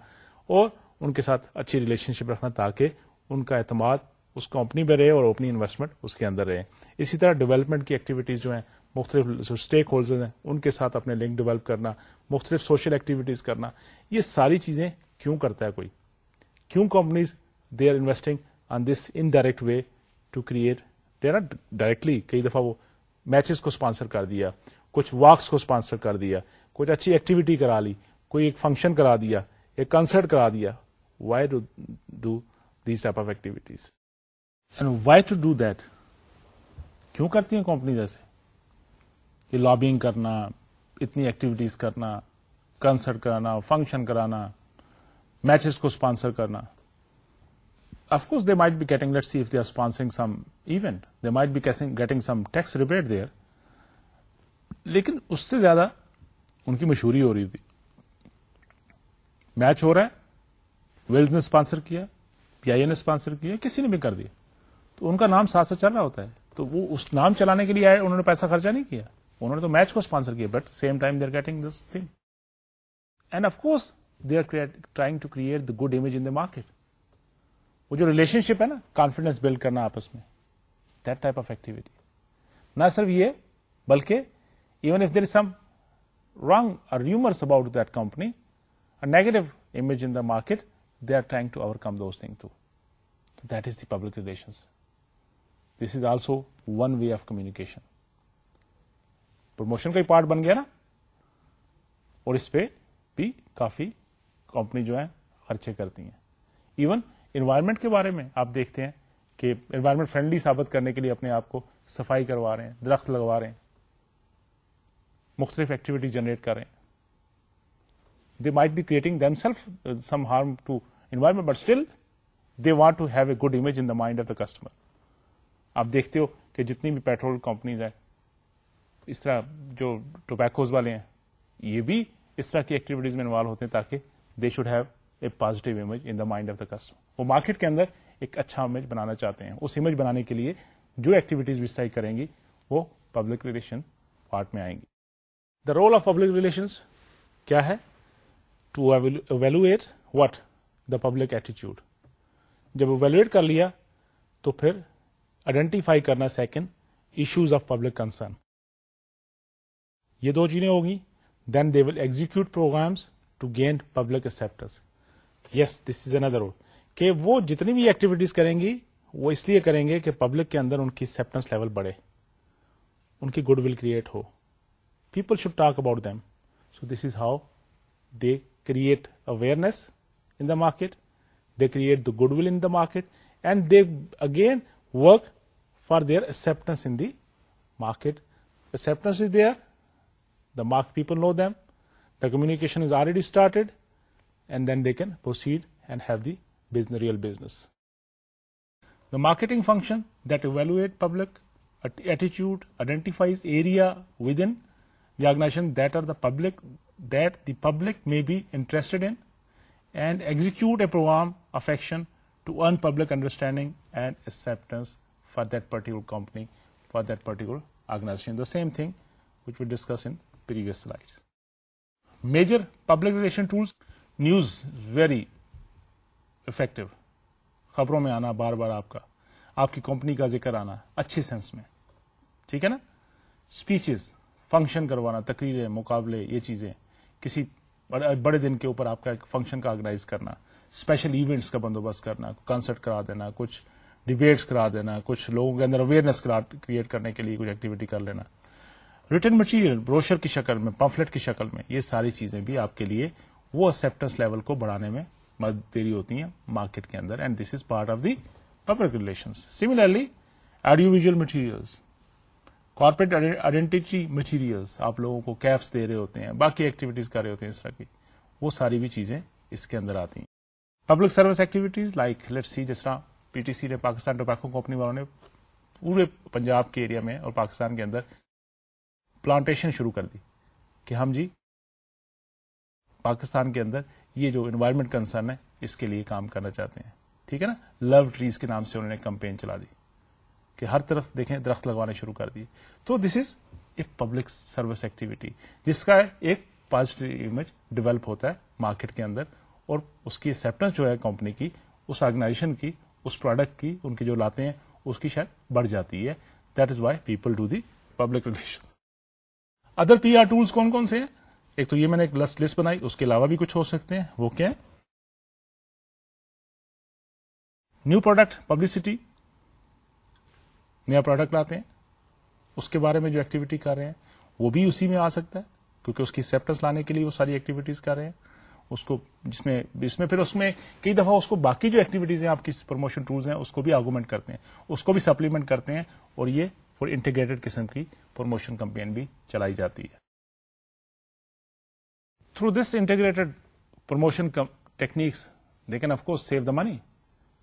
اور ان کے ساتھ اچھی ریلیشن شپ رکھنا تاکہ ان کا اعتماد اس کمپنی پہ رہے اور اپنی انویسٹمنٹ اس کے اندر رہے اسی طرح ڈیولپمنٹ کی ایکٹیویٹیز جو ہیں مختلف اسٹیک ہولڈرز ہیں ان کے ساتھ اپنے لنک ڈیولپ کرنا مختلف سوشل ایکٹیویٹیز کرنا یہ ساری چیزیں کیوں کرتا ہے کوئی کیوں companies they are investing on this indirect way to create they are directly کئی دفعہ وہ میچز کو اسپانسر کر دیا کچھ واکس کو اسپانسر کر دیا کچھ اچھی ایکٹیویٹی کرا لی کوئی ایک فنکشن کرا دیا ایک کنسرٹ کرا دیا why do do these type of activities and why to do that کیوں کرتی ہیں کمپنیز ایسے یہ لابنگ کرنا اتنی ایکٹیویٹیز کرنا کنسرٹ کرانا فنکشن کرانا میچز کو اسپانسر کرنا they might be getting some event they might be getting some tax rebate there لیکن اس سے زیادہ ان کی مشہوری ہو رہی تھی میچ ہو رہا ہے ویلز نے اسپانسر کیا پی آئی اے نے اسپانسر کیا کسی نے بھی کر دیا تو ان کا نام ساتھ ساتھ چل رہا ہوتا ہے تو وہ اس نام چلانے کے لیے آئے انہوں نے پیسہ خرچہ نہیں کیا انہوں نے تو میچ کو اسپانسر کیا but same time they are getting this thing and of course they are trying to create the good image in the market وہ جو ریلیشن شپ ہے نا کانفیڈینس بلڈ کرنا آپس میں دیٹ ٹائپ آف ایکٹیویٹی نہ صرف یہ بلکہ even if there is some wrong rumours about that company negative image in the market they are trying to overcome thing to that is the public relations this is also one way of communication promotion کا ہی part بن گیا نا اور اس پہ بھی کافی company جو ہے خرچے کرتی ہیں ایون انوائرمنٹ کے بارے میں آپ دیکھتے ہیں کہ انوائرمنٹ فرینڈلی ثابت کرنے کے لیے اپنے آپ کو صفائی کروا رہے ہیں درخت لگوا رہے ہیں مختلف ایکٹیویٹی جنریٹ کر رہے ہیں they might be creating themself some harm to environment but still they want to have a good image in the mind of the customer آپ دیکھتے ہو کہ جتنی بھی پیٹرول کمپنیز ہیں اس طرح جو ٹوبیکوز والے ہیں یہ بھی اس طرح کی ایکٹیویٹیز میں انوالو ہوتے ہیں تاکہ they should have a positive image in the mind of the customer وہ مارکیٹ کے اندر ایک اچھا امیج بنانا چاہتے ہیں اس امیج بنانے کے لیے جو ایکٹیویٹیز کریں گی وہ پبلک ریلیشن پارٹ میں آئیں گی the role of public relation کیا ہے to evaluate what the public ایٹیچیوڈ جب ایویلویٹ کر لیا تو پھر آئیڈینٹیفائی کرنا second issues of public concern یہ دو چیزیں ہوگی then they will execute programmes to gain public acceptance yes this is another role کہ وہ جتنی بھی ایکٹیویٹیز کریں گی وہ اس لیے کریں گے کہ پبلک کے اندر ان کی اکسپٹینس لیول بڑھے ان کی good will create who people should talk about them so this is how they create awareness in the market they create the goodwill in the market and they again work for their acceptance in the market acceptance is there the mark people know them The communication is already started, and then they can proceed and have the business, real business. The marketing function that evaluates public attitude, identifies area within the organization that the public may be interested in, and execute a program of action to earn public understanding and acceptance for that particular company, for that particular organization. The same thing which we discussed in previous slides. Major public relation tools news very effective خبروں میں آنا بار بار آپ کا آپ کی company کا ذکر آنا اچھے سینس میں ٹھیک ہے نا اسپیچز فنکشن کروانا تقریریں مقابلے یہ چیزیں کسی بڑے دن کے اوپر آپ کا ایک فنکشن کا آرگنائز کرنا اسپیشل ایونٹس کا بندوبست کرنا کنسرٹ کرا دینا کچھ ڈبیٹس کرا دینا کچھ لوگوں کے اندر اویئرنیس کریٹ کرنے کے لیے کچھ ایکٹیویٹی کر لینا ریٹن مٹیریل بروشر کی شکل میں پمفلٹ کی شکل میں یہ ساری چیزیں بھی آپ کے لیے وہ اسپٹنس لیول کو بڑھانے میں مدد دے رہی ہوتی ہیں مارکیٹ کے اندر and this is part of the public relation similarly visual material corporate identity material آپ لوگوں کو کیپس دے رہے ہوتے ہیں باقی ایکٹیویٹیز کر رہے ہوتے ہیں اس طرح کی وہ ساری بھی چیزیں اس کے اندر آتی ہیں public service activities like let see جس طرح پی ٹی سی نے پاکستان ٹوباکو کمپنی والوں نے پورے پنجاب کے ایریا میں اور پاکستان کے اندر پلانٹیشن شروع کر دی کہ ہم جی پاکستان کے اندر یہ جو انوائرمنٹ کنسرن ہے اس کے لیے کام کرنا چاہتے ہیں ٹھیک ہے نا لو ٹریز کے نام سے انہوں نے کمپین چلا دی کہ ہر طرف دیکھیں درخت لگوانے شروع کر دیے تو this is a public service activity جس کا ایک پازیٹو امیج ڈیولپ ہوتا ہے مارکیٹ کے اندر اور اس کی ایکسپٹینس جو ہے کمپنی کی اس آرگنائزیشن کی اس پروڈکٹ کی ان کی جو لاتے ہیں اس کی شاید بڑھ جاتی ہے that is why people do the public relation other P R tools کون کون سے ہیں ایک تو یہ میں نے ایک لسٹ لسٹ بنائی اس کے علاوہ بھی کچھ ہو سکتے ہیں وہ کیا نیو پروڈکٹ پبلسٹی نیا پروڈکٹ لاتے ہیں اس کے بارے میں جو ایکٹیویٹی کر رہے ہیں وہ بھی اسی میں آ سکتا ہے کیونکہ اس کی سیپٹنس لانے کے لیے وہ ساری ایکٹیویٹیز کر رہے ہیں اس کو جس میں میں پھر اس میں کئی دفعہ اس کو باقی جو ایکٹیویٹیز ہیں آپ کی پروموشن ٹولز ہیں اس کو بھی آرگومنٹ کرتے ہیں اس کو بھی سپلیمنٹ کرتے ہیں اور یہ انٹیگریٹڈ قسم کی پروموشن کمپین بھی چلائی جاتی ہے through this integrated promotion techniques they can of course save the money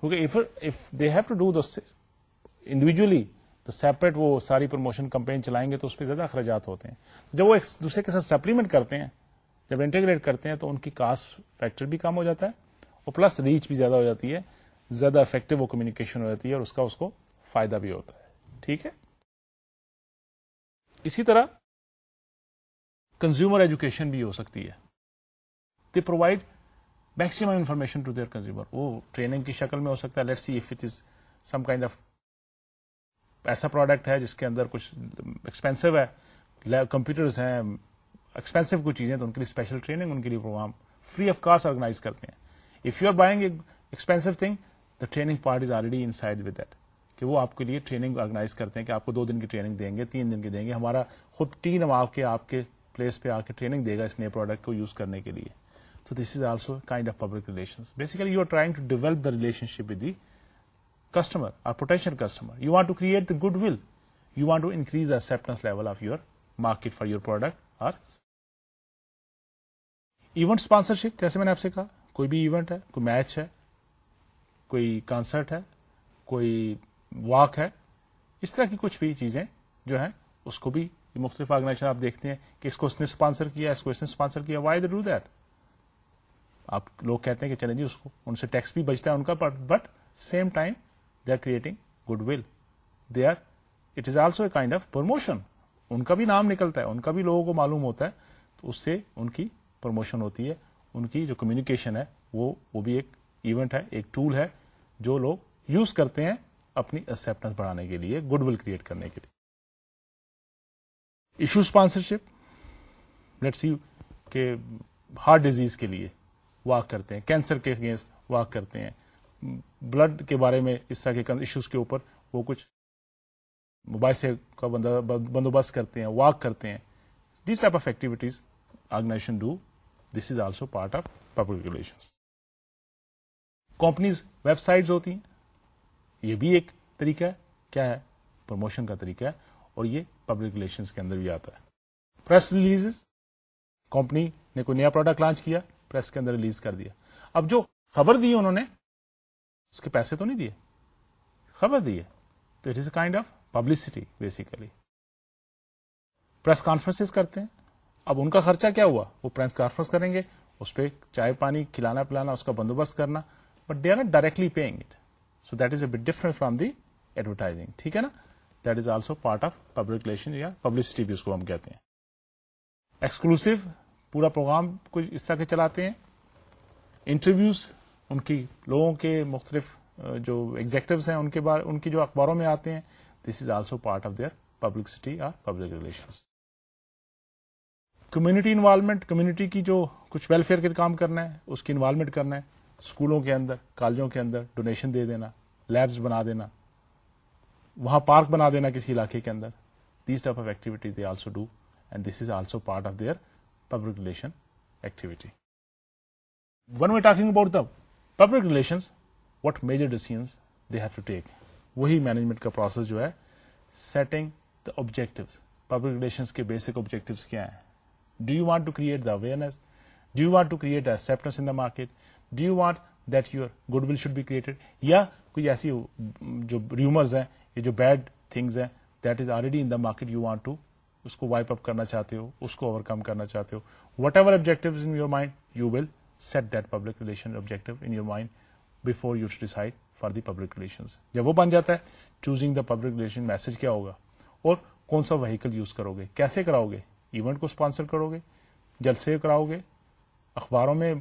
کیونکہ have to do the individually separate وہ ساری پروموشن کمپین چلائیں گے تو اس پہ زیادہ اخراجات ہوتے ہیں جب وہ ایک دوسرے کے ساتھ سپلیمنٹ کرتے ہیں جب انٹیگریٹ کرتے ہیں تو ان کی کاسٹ فیکٹر بھی کم ہو جاتا ہے اور پلس ریچ بھی زیادہ ہو جاتی ہے زیادہ افیکٹو وہ کمیونیکیشن ہو جاتی ہے اور اس کا اس کو فائدہ بھی ہوتا ہے ٹھیک ہے اسی طرح کنزیومر ایجوکیشن بھی ہو سکتی ہے they provide maximum information to their consumer وہ ٹریننگ کی شکل میں ہو سکتا ہے let see if it is some kind of ایسا پروڈکٹ ہے جس کے اندر کچھ ایکسپینسو ہے کمپیوٹرز ہیں ایکسپینسو کچھ چیزیں تو ان کے لیے اسپیشل ٹریننگ ان کے لیے programme free of cost organise کرتے ہیں if you are buying expensive thing the training part is already inside with that کہ وہ آپ کے لیے ٹریننگ آرگنائز کرتے ہیں کہ آپ کو دو دن کی ٹریننگ دیں گے تین دن کی دیں گے ہمارا خود ٹیم آپ کے آپ کے پلیس پہ آ کے ٹریننگ دے گا اس نئے پروڈکٹ کو یوز کرنے کے لیے تو this is also kind of public relation basically you are trying to develop the relationship with the customer potential customer you want to create the goodwill you want to increase acceptance level of your market for your product اور event sponsorship جیسے میں نے آپ سے کہا کوئی بھی event ہے کوئی میچ ہے کوئی کانسرٹ ہے کوئی واک ہے اس طرح کی کچھ بھی چیزیں جو ہیں اس کو بھی مختلف آرگنائزیشن آپ دیکھتے ہیں کہ اس کو اس نے اسپانسر کیا اس کو اس نے اسپانسر کیا وائی ڈو دیٹ آپ لوگ کہتے ہیں کہ چلیں جی اس کو ان سے ٹیکس بھی بچتا ہے ان کا but same time they are creating goodwill they are it is also a kind of promotion ان کا بھی نام نکلتا ہے ان کا بھی لوگوں کو معلوم ہوتا ہے تو اس سے ان کی پروموشن ہوتی ہے ان کی جو کمیونیکیشن ہے وہ وہ بھی ایک ایونٹ ہے ایک ٹول ہے جو لوگ یوز کرتے ہیں اپنی اکسپٹنس بڑھانے کے لیے گڈ ول کریٹ کرنے کے لیے ایشو اسپانسرشپ لیٹ سی کے ہارٹ ڈیزیز کے لیے واک کرتے ہیں کینسر کے اگینسٹ واک کرتے ہیں بلڈ کے بارے میں اس طرح کے ایشوز کے اوپر وہ کچھ موبائل سے بندوبست کرتے ہیں واک کرتے ہیں these type of activities organisation do this is also part of public regulation companies websites ہوتی ہیں یہ بھی ایک طریقہ ہے کیا ہے پروموشن کا طریقہ ہے اور یہ پبلک ریلیشن کے اندر بھی آتا ہے پریس ریلیز کمپنی نے کوئی نیا پروڈکٹ لانچ کیا پریس کے اندر ریلیز کر دیا اب جو خبر دی انہوں نے اس کے پیسے تو نہیں دیے خبر دی ہے تو it is a kind of publicity basically press conferences کرتے ہیں اب ان کا خرچہ کیا ہوا وہ پریس کانفرنس کریں گے اس پہ چائے پانی کھلانا پلانا اس کا بندوبست کرنا but they are not directly paying it so that is a bit different from the advertising ٹھیک ہے نا that is also part of public relation یا پبلسٹی بھی اس کو ہم کہتے ہیں ایکسکلوسو پورا پروگرام کچھ اس طرح کے چلاتے ہیں انٹرویوز ان کی لوگوں کے مختلف جو ہیں ان ان کے کی جو اخباروں میں آتے ہیں this is also part of their publicity اور public relation community involvement community کی جو کچھ ویلفیئر کے کام کرنا ہے اس کی انوالومنٹ کرنا ہے اسکولوں کے اندر کالجوں کے اندر ڈونیشن دے دینا لیبس بنا دینا وہاں پارک بنا دینا کسی علاقے کے اندر these type of activity they also also do and this is part of their public relation activity when we talking about the public relations what major decisions they have to take وہی management کا process جو ہے setting the objective public relations کے basic objective کیا ہیں do you want to create the awareness do you want to create acceptance in the market do you want that your goodwill should be created یا کوئی ایسی جو rumours ہیں یا جو بیڈ تھنگز ہیں that is already in the market you want to اس کو wipe up کرنا چاہتے ہو اس کو اوور کم کرنا چاہتے ہو whatever objective in your mind you will set that public relation objective in your mind before you should decide for the public relation جب وہ بن جاتا ہے choosing the public relation message کیا ہوگا اور کون سا وہیکل یوز کرو گے کیسے کراؤ گے ایونٹ کو اسپانسر کرو گے جلسے کراؤ گے اخباروں میں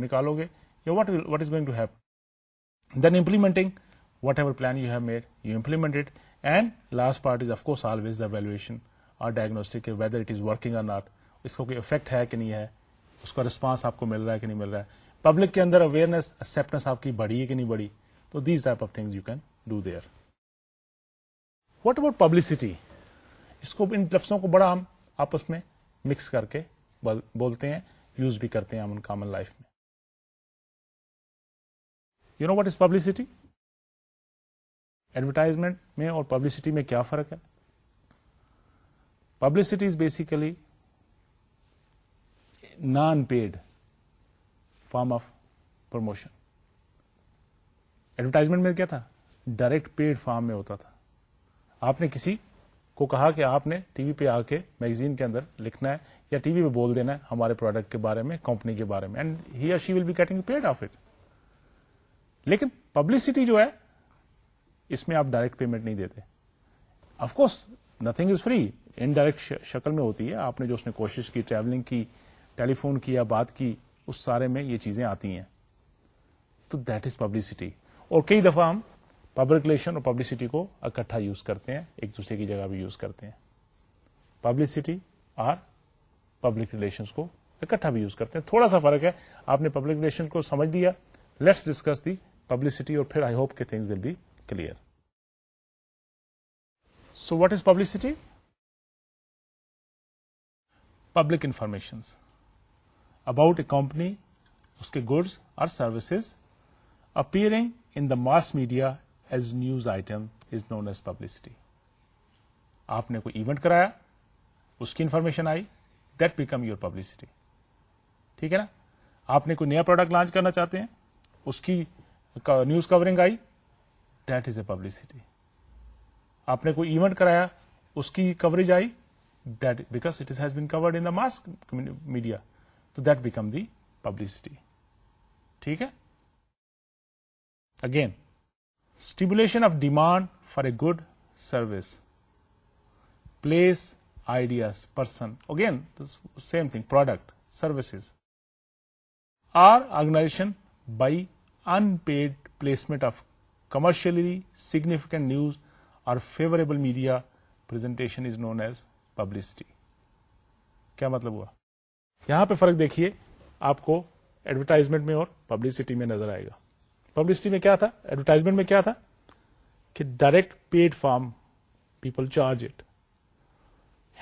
نکالو گے what what is going to implementing whatever plan you have made you implement and last part is اور diagnostic whether it is working or not اس کا کوئی افیکٹ ہے کہ نہیں ہے اس کا ریسپانس آپ کو مل رہا ہے کہ نہیں مل رہا ہے پبلک کے اندر اویئرنیس اکسپٹنس آپ کی بڑی ہے کہ نہیں بڑی تو these type of thing you can do there what about publicity اس کو ان لفظوں کو بڑا ہم آپس میں مکس کر کے بولتے ہیں یوز بھی کرتے ہیں ہم ان کامن لائف میں you know what is publicity advertisement میں اور پبلسٹی میں کیا فرق ہے publicity is basically non paid form of promotion advertisement میں کیا تھا ڈائریکٹ پیڈ فارم میں ہوتا تھا آپ نے کسی کو کہا کہ آپ نے ٹی وی پہ آ کے میگزین کے اندر لکھنا ہے یا ٹی وی پہ بول دینا ہے ہمارے پروڈکٹ کے بارے میں کمپنی کے بارے میں and he will be getting paid of it لیکن پبلسٹی جو ہے اس میں آپ ڈائریکٹ پیمنٹ نہیں دیتے of course nothing is free indirect شکل میں ہوتی ہے آپ نے جو اس نے کوشش کی ٹریولنگ کی ٹیلی کی کیا بات کی اس سارے میں یہ چیزیں آتی ہیں تو دیٹ از پبلسٹی اور کئی دفعہ ہم پبلک ریلیشن اور پبلسٹی کو اکٹھا یوز کرتے ہیں ایک دوسرے کی جگہ بھی یوز کرتے ہیں پبلسٹی اور پبلک ریلیشن کو اکٹھا بھی یوز کرتے ہیں تھوڑا سا فرق ہے آپ نے پبلک ریلیشن کو سمجھ دیا لیٹس ڈسکس دی پبلسٹی اور پھر آئی ہوپ کے things will be clear so what is publicity public information about a company اس کے گڈس اور services appearing in the mass media as news item is known as publicity آپ نے کوئی event کرایا اس کی انفارمیشن آئی دیٹ بیکم یور پبلسٹی ٹھیک ہے نا آپ نے کوئی نیا پروڈکٹ لانچ کرنا چاہتے ہیں اس کی نیوز کورنگ آئی دیٹ از اے پبلسٹی آپ نے کوئی ایونٹ کرایا اس کی coverage I that because it has been covered in mass media تو دیٹ بیکم دی پبلسٹی ٹھیک ہے again stimulation of demand for a good service place ideas person again same thing product services or organization by unpaid placement of commercially significant news or favourable media presentation is known as publicity کیا مطلب ہوا یہاں پہ فرق دیکھیے آپ کو advertisement میں اور پبلسٹی میں نظر آئے گا پبلسٹی میں کیا تھا ایڈورٹائزمنٹ میں کیا تھا کہ direct paid form people charge it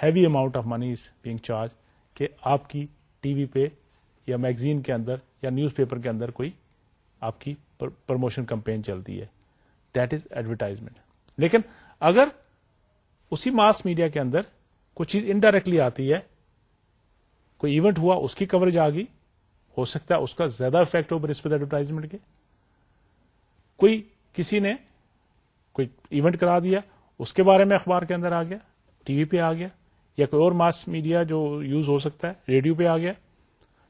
heavy amount of money is being charge کہ آپ کی ٹی وی پہ یا میگزین کے اندر یا نیوز پیپر کے اندر کوئی آپ کی پروموشن کمپین چلتی ہے دیٹ از ایڈورٹائزمنٹ لیکن اگر اسی ماس میڈیا کے اندر کوئی چیز انڈائریکٹلی آتی ہے کوئی ایونٹ ہوا اس کی کوریج آ گئی ہو سکتا ہے اس کا زیادہ افیکٹ ہو برس پر ایڈورٹائزمنٹ کے کوئی کسی نے کوئی ایونٹ کرا دیا اس کے بارے میں اخبار کے اندر آ گیا ٹی وی پہ آ گیا یا کوئی اور ماس میڈیا جو یوز ہو سکتا ہے ریڈیو پہ آ گیا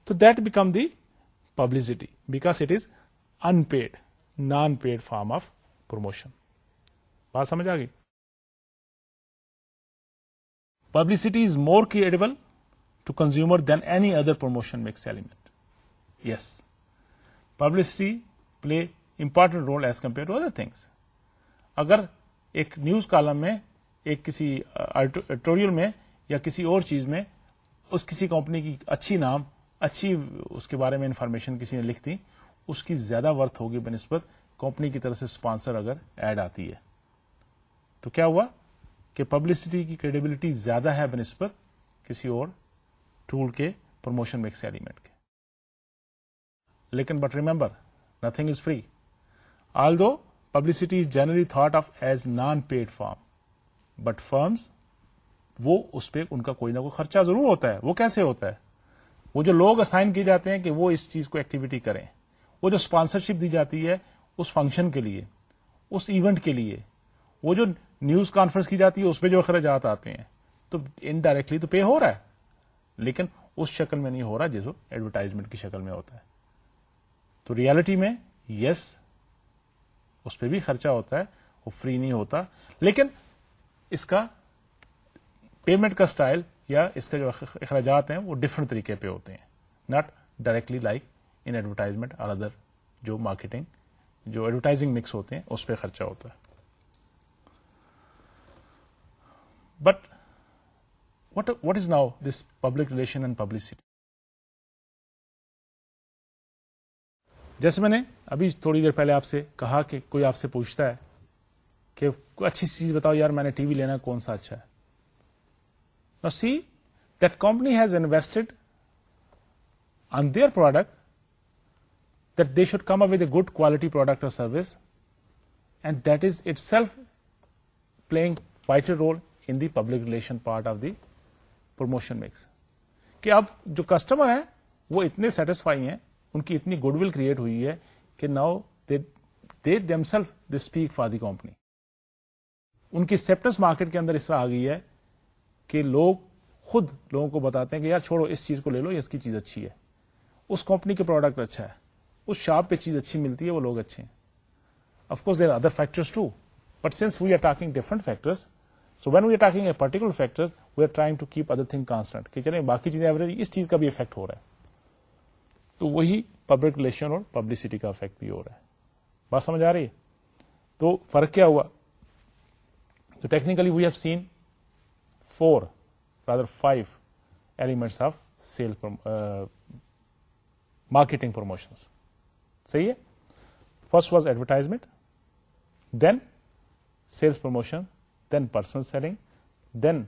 تو that become the publicity because it is unpaid non paid form of promotion بات سمجھ آ گئی publicity is more credible to consumer than any other promotion mix element yes publicity play important role as compare to other things اگر ایک news column میں ایک کسی editorial میں یا کسی اور چیز میں اس کسی کمپنی کی اچھی نام اچھی اس کے بارے میں انفارمیشن کسی نے لکھ دی اس کی زیادہ ورتھ ہوگی نسبت کمپنی کی طرف سے اسپانسر اگر ایڈ آتی ہے تو کیا ہوا کہ پبلسٹی کی کریڈیبلٹی زیادہ ہے نسبت کسی اور ٹول کے پروموشن ایلیمنٹ کے لیکن but remember nothing is free although publicity is generally thought of as non paid form but firms وہ اس پہ ان کا کوئی نہ کوئی خرچہ ضرور ہوتا ہے وہ کیسے ہوتا ہے وہ جو لوگ اسائن کیے جاتے ہیں کہ وہ اس چیز کو ایکٹیویٹی کریں وہ جو اسپانسرشپ دی جاتی ہے اس فنکشن کے لیے اس ایونٹ کے لیے وہ جو نیوز کانفرنس کی جاتی ہے اس پہ جو اخراجات آتے ہیں تو انڈائریکٹلی تو پے ہو رہا ہے لیکن اس شکل میں نہیں ہو رہا جیسے ایڈورٹائزمنٹ کی شکل میں ہوتا ہے تو ریالٹی میں یس yes, اس پہ بھی خرچہ ہوتا ہے وہ فری نہیں ہوتا لیکن اس کا پیمنٹ کا اسٹائل یا اس کا جو اخراجات ہیں وہ ڈفرنٹ طریقے پہ ہوتے ہیں not directly like in advertisement اور ادر جو مارکیٹنگ جو ایڈورٹائزنگ مکس ہوتے ہیں اس پہ خرچہ ہوتا ہے but what what is now this public relation and publicity جیسے میں نے ابھی تھوڑی دیر پہلے آپ سے کہا کہ کوئی آپ سے پوچھتا ہے کہ اچھی چیز بتاؤ یار میں نے ٹی وی لینا کون سا اچھا ہے see company has invested on their product that they should come up with a good quality product اور service and that is itself playing vital role in public relation part of the promotion mix کہ اب جو customer ہیں وہ اتنے satisfy ہیں ان کی اتنی گڈ ول کریٹ ہوئی ہے کہ now they them self they speak for the company ان کی سیپٹس مارکیٹ کے اندر اس طرح آ گئی ہے کہ لوگ خود لوگوں کو بتاتے ہیں کہ یار چھوڑو اس چیز کو لے لو اس کی چیز اچھی ہے اس کمپنی کے پروڈکٹ اچھا ہے اس شاپ پہ چیز اچھی ملتی ہے وہ لوگ اچھے ہیں course there other factors different so when we are talking a particular factor we are trying to keep other thing constant کہ باقی چیزیں ایوریج اس چیز کا بھی افیکٹ ہو رہا ہے تو وہی پبلک ریلیشن اور پبلسٹی کا افیکٹ بھی ہو رہا ہے بات سمجھ آ رہی ہے تو فرق کیا ہوا تو technically we have seen four rather five elements of sale marketing promotions صحیح ہے first was advertisement then sales promotion then personal selling then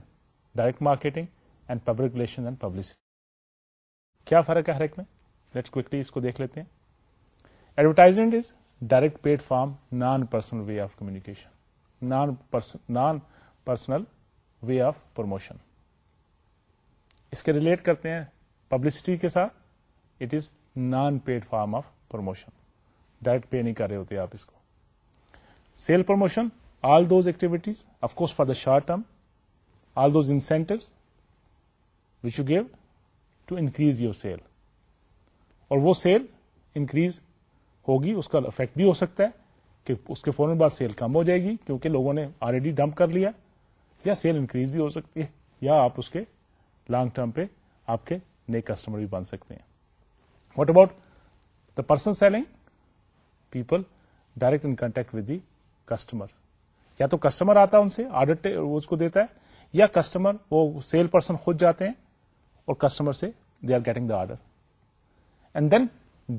direct marketing and public relation and publicity کیا فرق ہے ہر ایک میں اس کو دیکھ لیتے ہیں advertisement is direct paid form non personal way of communication non personal way of promotion اس کے ریلیٹ کرتے ہیں پبلسٹی کے ساتھ it is non paid form of promotion direct pay نہیں کر رہے ہوتے آپ اس کو sale promotion all those activities course for the short term all those incentives which you give to increase your sale اور وہ سیل انکریز ہوگی اس کا افیکٹ بھی ہو سکتا ہے کہ اس کے فوراً بعد سیل کم ہو جائے گی کیونکہ لوگوں نے آلریڈی ڈمپ کر لیا یا سیل انکریز بھی ہو سکتی ہے یا آپ اس کے لانگ ٹرم پہ آپ کے نئے کسٹمر بھی بن سکتے ہیں what about the person selling people direct in contact with the customer یا تو کسٹمر آتا ہے ان سے آرڈر دیتا ہے یا کسٹمر وہ سیل پرسن خود جاتے ہیں اور کسٹمر سے they are getting the order and then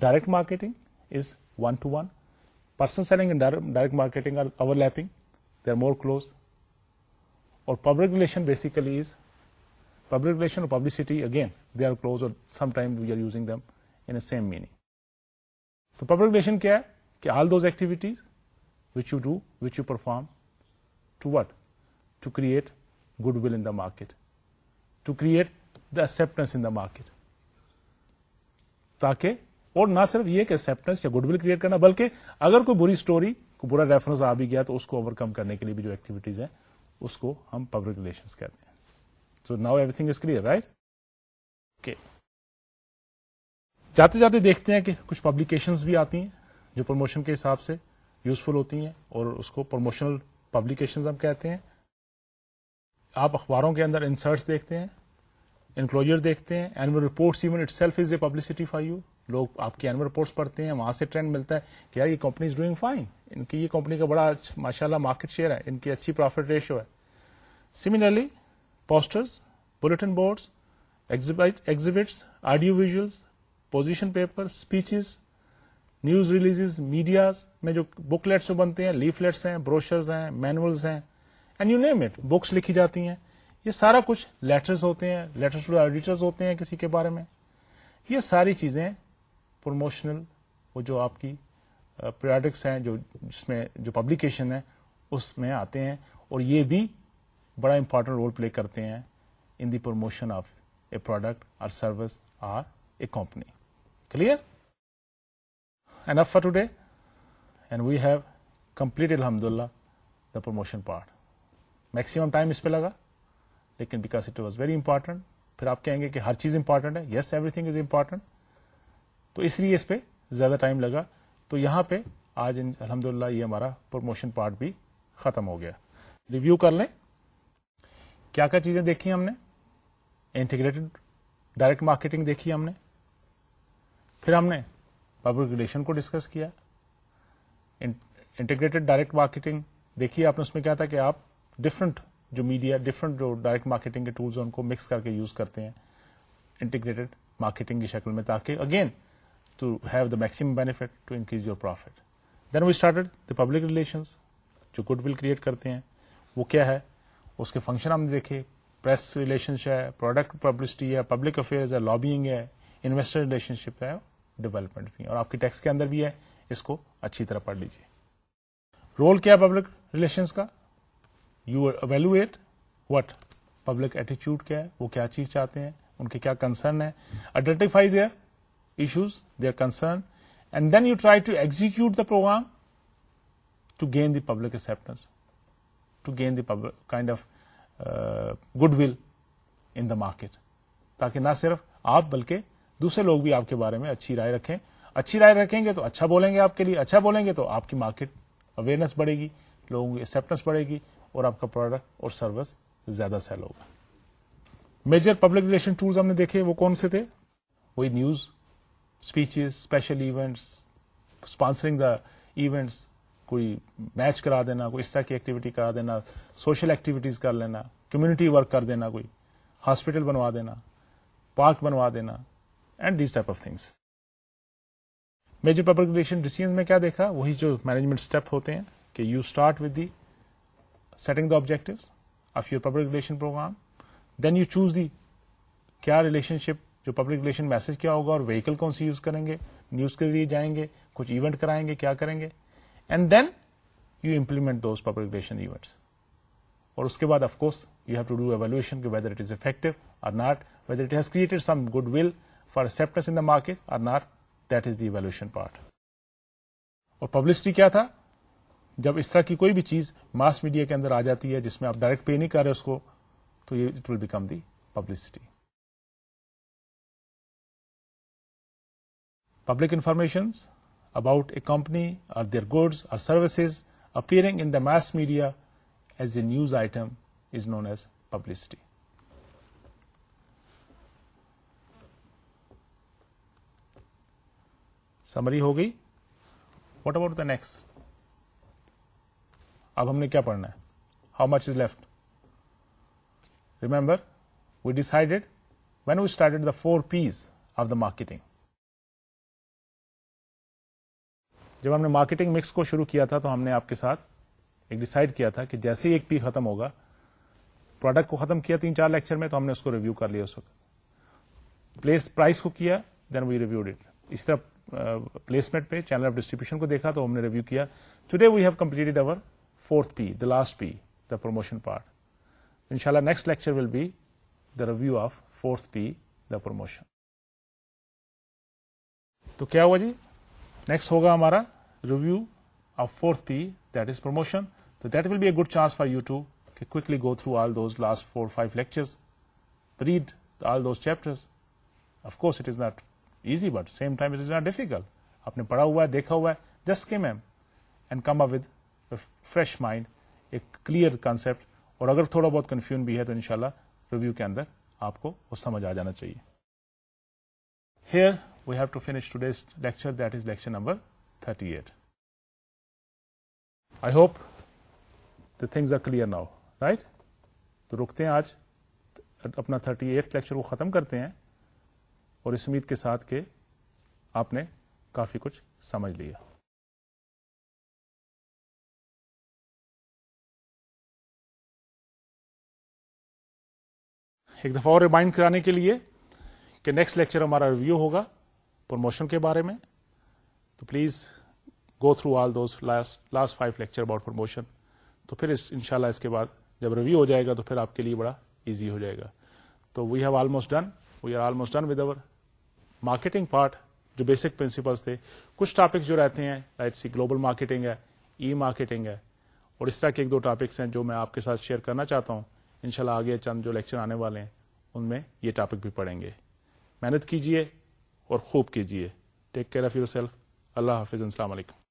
direct marketing is one to one person selling direct marketing are overlapping they are more close اور public relation basically is public relation اور publicity again they are close اور some time we are using them in same meaning تو public relation کیا ہے کہ all those activities which you do which you perform to what to create goodwill in the market to create the acceptance in the market تاکہ اور نہ صرف یہ کہ ایکسپٹینس یا گڈ ول کریٹ کرنا بلکہ اگر کوئی بری اسٹوری کو برا ریفرنس آ بھی گیا تو اس کو اوور کم کرنے کے لیے بھی جو ایکٹیویٹیز ہیں اس کو ہم پبلک ریلیشن کہتے ہیں so now everything is clear right جاتے جاتے دیکھتے ہیں کہ کچھ پبلیکیشنز بھی آتی ہیں جو پروموشن کے حساب سے یوزفل ہوتی ہیں اور اس کو پروموشنل پبلیکیشن کہتے ہیں آپ اخباروں کے اندر انسرٹس دیکھتے ہیں انکلوجر دیکھتے ہیں annual reports even itself is a publicity for you لوگ آپ کی اینول رپورٹس پڑھتے ہیں وہاں سے ٹرینڈ ملتا ہے کہ یار یہ کمپنی از ڈوئنگ فائن ان کی یہ کمپنی کا بڑا ماشاء اللہ مارکیٹ شیئر ہے ان کی اچھی پروفٹ ریشو ہے similarly posters bulletin boards exhibits audio visuals position paper speeches news release media میں جو بک لیٹس بنتے ہیں لیف لیٹس ہیں بروشرز ہیں مینولز ہیں and you name it books لکھی جاتی ہیں یہ سارا کچھ لیٹرز ہوتے ہیں لیٹرز ٹو ایڈیٹرز ہوتے ہیں کسی کے بارے میں یہ ساری چیزیں پروموشنل وہ جو آپ کی پروڈکٹس ہیں جو جس میں جو پبلیکیشن ہے اس میں آتے ہیں اور یہ بھی بڑا امپورٹنٹ رول پلے کرتے ہیں in the promotion of a product or service or a company clear today and we have complete الحمد للہ the promotion part maximum time اس پہ لگا لیکن بیکازارٹینٹ پھر آپ کہیں گے کہ ہر چیز امپارٹینٹ ہے yes everything is important تو اس لیے اس پہ زیادہ ٹائم لگا تو یہاں پہ آج الحمد للہ یہ ہمارا پروموشن پارٹ بھی ختم ہو گیا ریویو کر لیں کیا کیا چیزیں دیکھی ہم نے انٹیگریٹڈ ڈائریکٹ مارکیٹنگ دیکھی ہم نے پھر ہم نے پبلک ریلیشن کو ڈسکس کیا انٹیگریٹڈ ڈائریکٹ مارکیٹنگ دیکھیے آپ نے اس میں کیا تھا کہ آپ ڈفرنٹ جو میڈیا ڈفرنٹ جو ڈائریکٹ مارکیٹنگ کے ٹولس ہیں ان کو مکس کر کے یوز کرتے ہیں انٹیگریٹڈ مارکیٹنگ کی شکل میں تاکہ again to have the maximum increase your profit then we started the public relation جو گڈ ول کریٹ کرتے ہیں وہ کیا ہے اس کے فنکشن ہم نے دیکھے پرس ریلیشن پروڈکٹ پبلسٹی ہے پبلک افیئرز ہے لوبیئنگ ہے انویسٹر ریلیشنشپ ہے ڈیولپمنٹ بھی اور آپ کے ٹیکس کے اندر بھی ہے اس کو اچھی طرح پڑھ لیجیے رول کیا پبلک ریلیشنس کا یو اویلویٹ وٹ پبلک ایٹیچیوڈ کیا ہے وہ کیا چیز چاہتے ہیں ان کے کیا کنسرن ہے identify their issues their concern and then you try to execute the programme to gain the public acceptance to gain the public kind of goodwill in the market تاکہ نہ صرف آپ بلکہ دوسرے لوگ بھی آپ کے بارے میں اچھی رائے رکھیں اچھی رائے رکھیں گے تو اچھا بولیں گے آپ کے لیے اچھا بولیں گے تو آپ کی مارکیٹ اویئرنیس بڑھے گی لوگوں کی ایکسپٹنس بڑھے گی اور آپ کا پروڈکٹ اور سروس زیادہ سیل ہوگا میجر پبلک ریلیشن ٹولز ہم نے دیکھے وہ کون سے تھے وہی news speeches special events sponsoring the events کوئی میچ کرا دینا کوئی اس طرح کی ایکٹیویٹی کرا دینا سوشل ایکٹیویٹیز کر لینا کمیونٹی ورک کر دینا کوئی ہاسپٹل بنوا دینا پارک بنوا دینا and these type of things major public relation decision میں کیا دیکھا وہی جو مینجمنٹ اسٹیپ ہوتے ہیں کہ you start with the setting the objective of your public relation program then you choose the کیا ریلیشن شپ جو پبلک ریلیشن میسج کیا ہوگا اور ویکل کون سی یوز کریں گے نیوز کے لیے جائیں گے کچھ ایونٹ کرائیں گے کیا کریں گے and then you implement those public relation اور اس کے بعد of course you have to do افکوسن whether it is effective or not whether it has created some goodwill for acceptance in the market or not that is the evaluation part اور publicity کیا تھا جب اس طرح کی کوئی بھی چیز mass media کے اندر آ جاتی ہے جس میں آپ ڈائریکٹ پے نہیں کر رہے اس کو تو یہ it will become the publicity public information about a company اور دیئر گوڈز اور services appearing in the mass media as a news item is known as publicity summary ہو گئی واٹ اباؤٹ دا نیکسٹ اب ہم نے کیا پڑھنا ہے how much is left remember we decided when we started the four piece of the marketing جب ہم نے مارکیٹنگ مکس کو شروع کیا تھا تو ہم نے آپ کے ساتھ ایک ڈیسائڈ کیا تھا کہ جیسے ہی ایک پی ختم ہوگا پروڈکٹ کو ختم کیا تین چار لیکچر میں تو ہم نے اس کو ریویو کر لیا اس وقت پلیس پرائز کو کیا دین وی ریویو اٹ اس طرح پلیسمنٹ پہ چینل آف ڈسٹریبیوشن کو دیکھا تو ہم نے ریویو کیا today we have completed over fourth fourth P P P the the the the last promotion promotion part ان شاء اللہ next lecture will be review of تو کیا ہوا جی نیکسٹ ہوگا ہمارا review of fourth P that is promotion تو that will be a good chance for you to quickly go through all those last four five lecture all those of course it is not easy but same time it not difficult آپ نے پڑھا ہوا ہے دیکھا ہوا ہے جس کے میم and come with fresh mind ایک کلیئر کانسپٹ اور اگر تھوڑا بہت کنفیوژن بھی ہے تو انشاءاللہ ریویو کے اندر آپ کو وہ سمجھ آ جانا چاہیے here we have to finish this lecture that is lecture number thirty eight I hope the things are clear now right تو رکتے ہیں آج اپنا تھرٹی ایٹ لیکچر کو ختم کرتے ہیں اور اس امید کے ساتھ کہ آپ نے کافی کچھ سمجھ لیا ایک دفعہ اور ریمائنڈ کرانے کے لیے کہ نیکسٹ لیکچر ہمارا ریویو ہوگا پروموشن کے بارے میں تو please go through all those last last five lecture about promotion تو پھر ان اس کے بعد جب ریویو ہو جائے گا تو پھر آپ کے لیے بڑا ایزی ہو جائے گا تو we have almost done we are almost done with over marketing part جو بیسک پرنسپلس تھے کچھ ٹاپکس جو رہتے ہیں لائٹ سی گلوبل مارکیٹنگ ہے ای مارکیٹنگ ہے اور اس طرح کے ایک دو ٹاپکس ہیں جو میں آپ کے ساتھ شیئر کرنا چاہتا ہوں ان شاء اللہ آگے چند جو لیکچر آنے والے ہیں ان میں یہ ٹاپک بھی پڑھیں گے محنت کیجیے اور خوب کیجیے take care of yourself اللہ حافظ السلام علیکم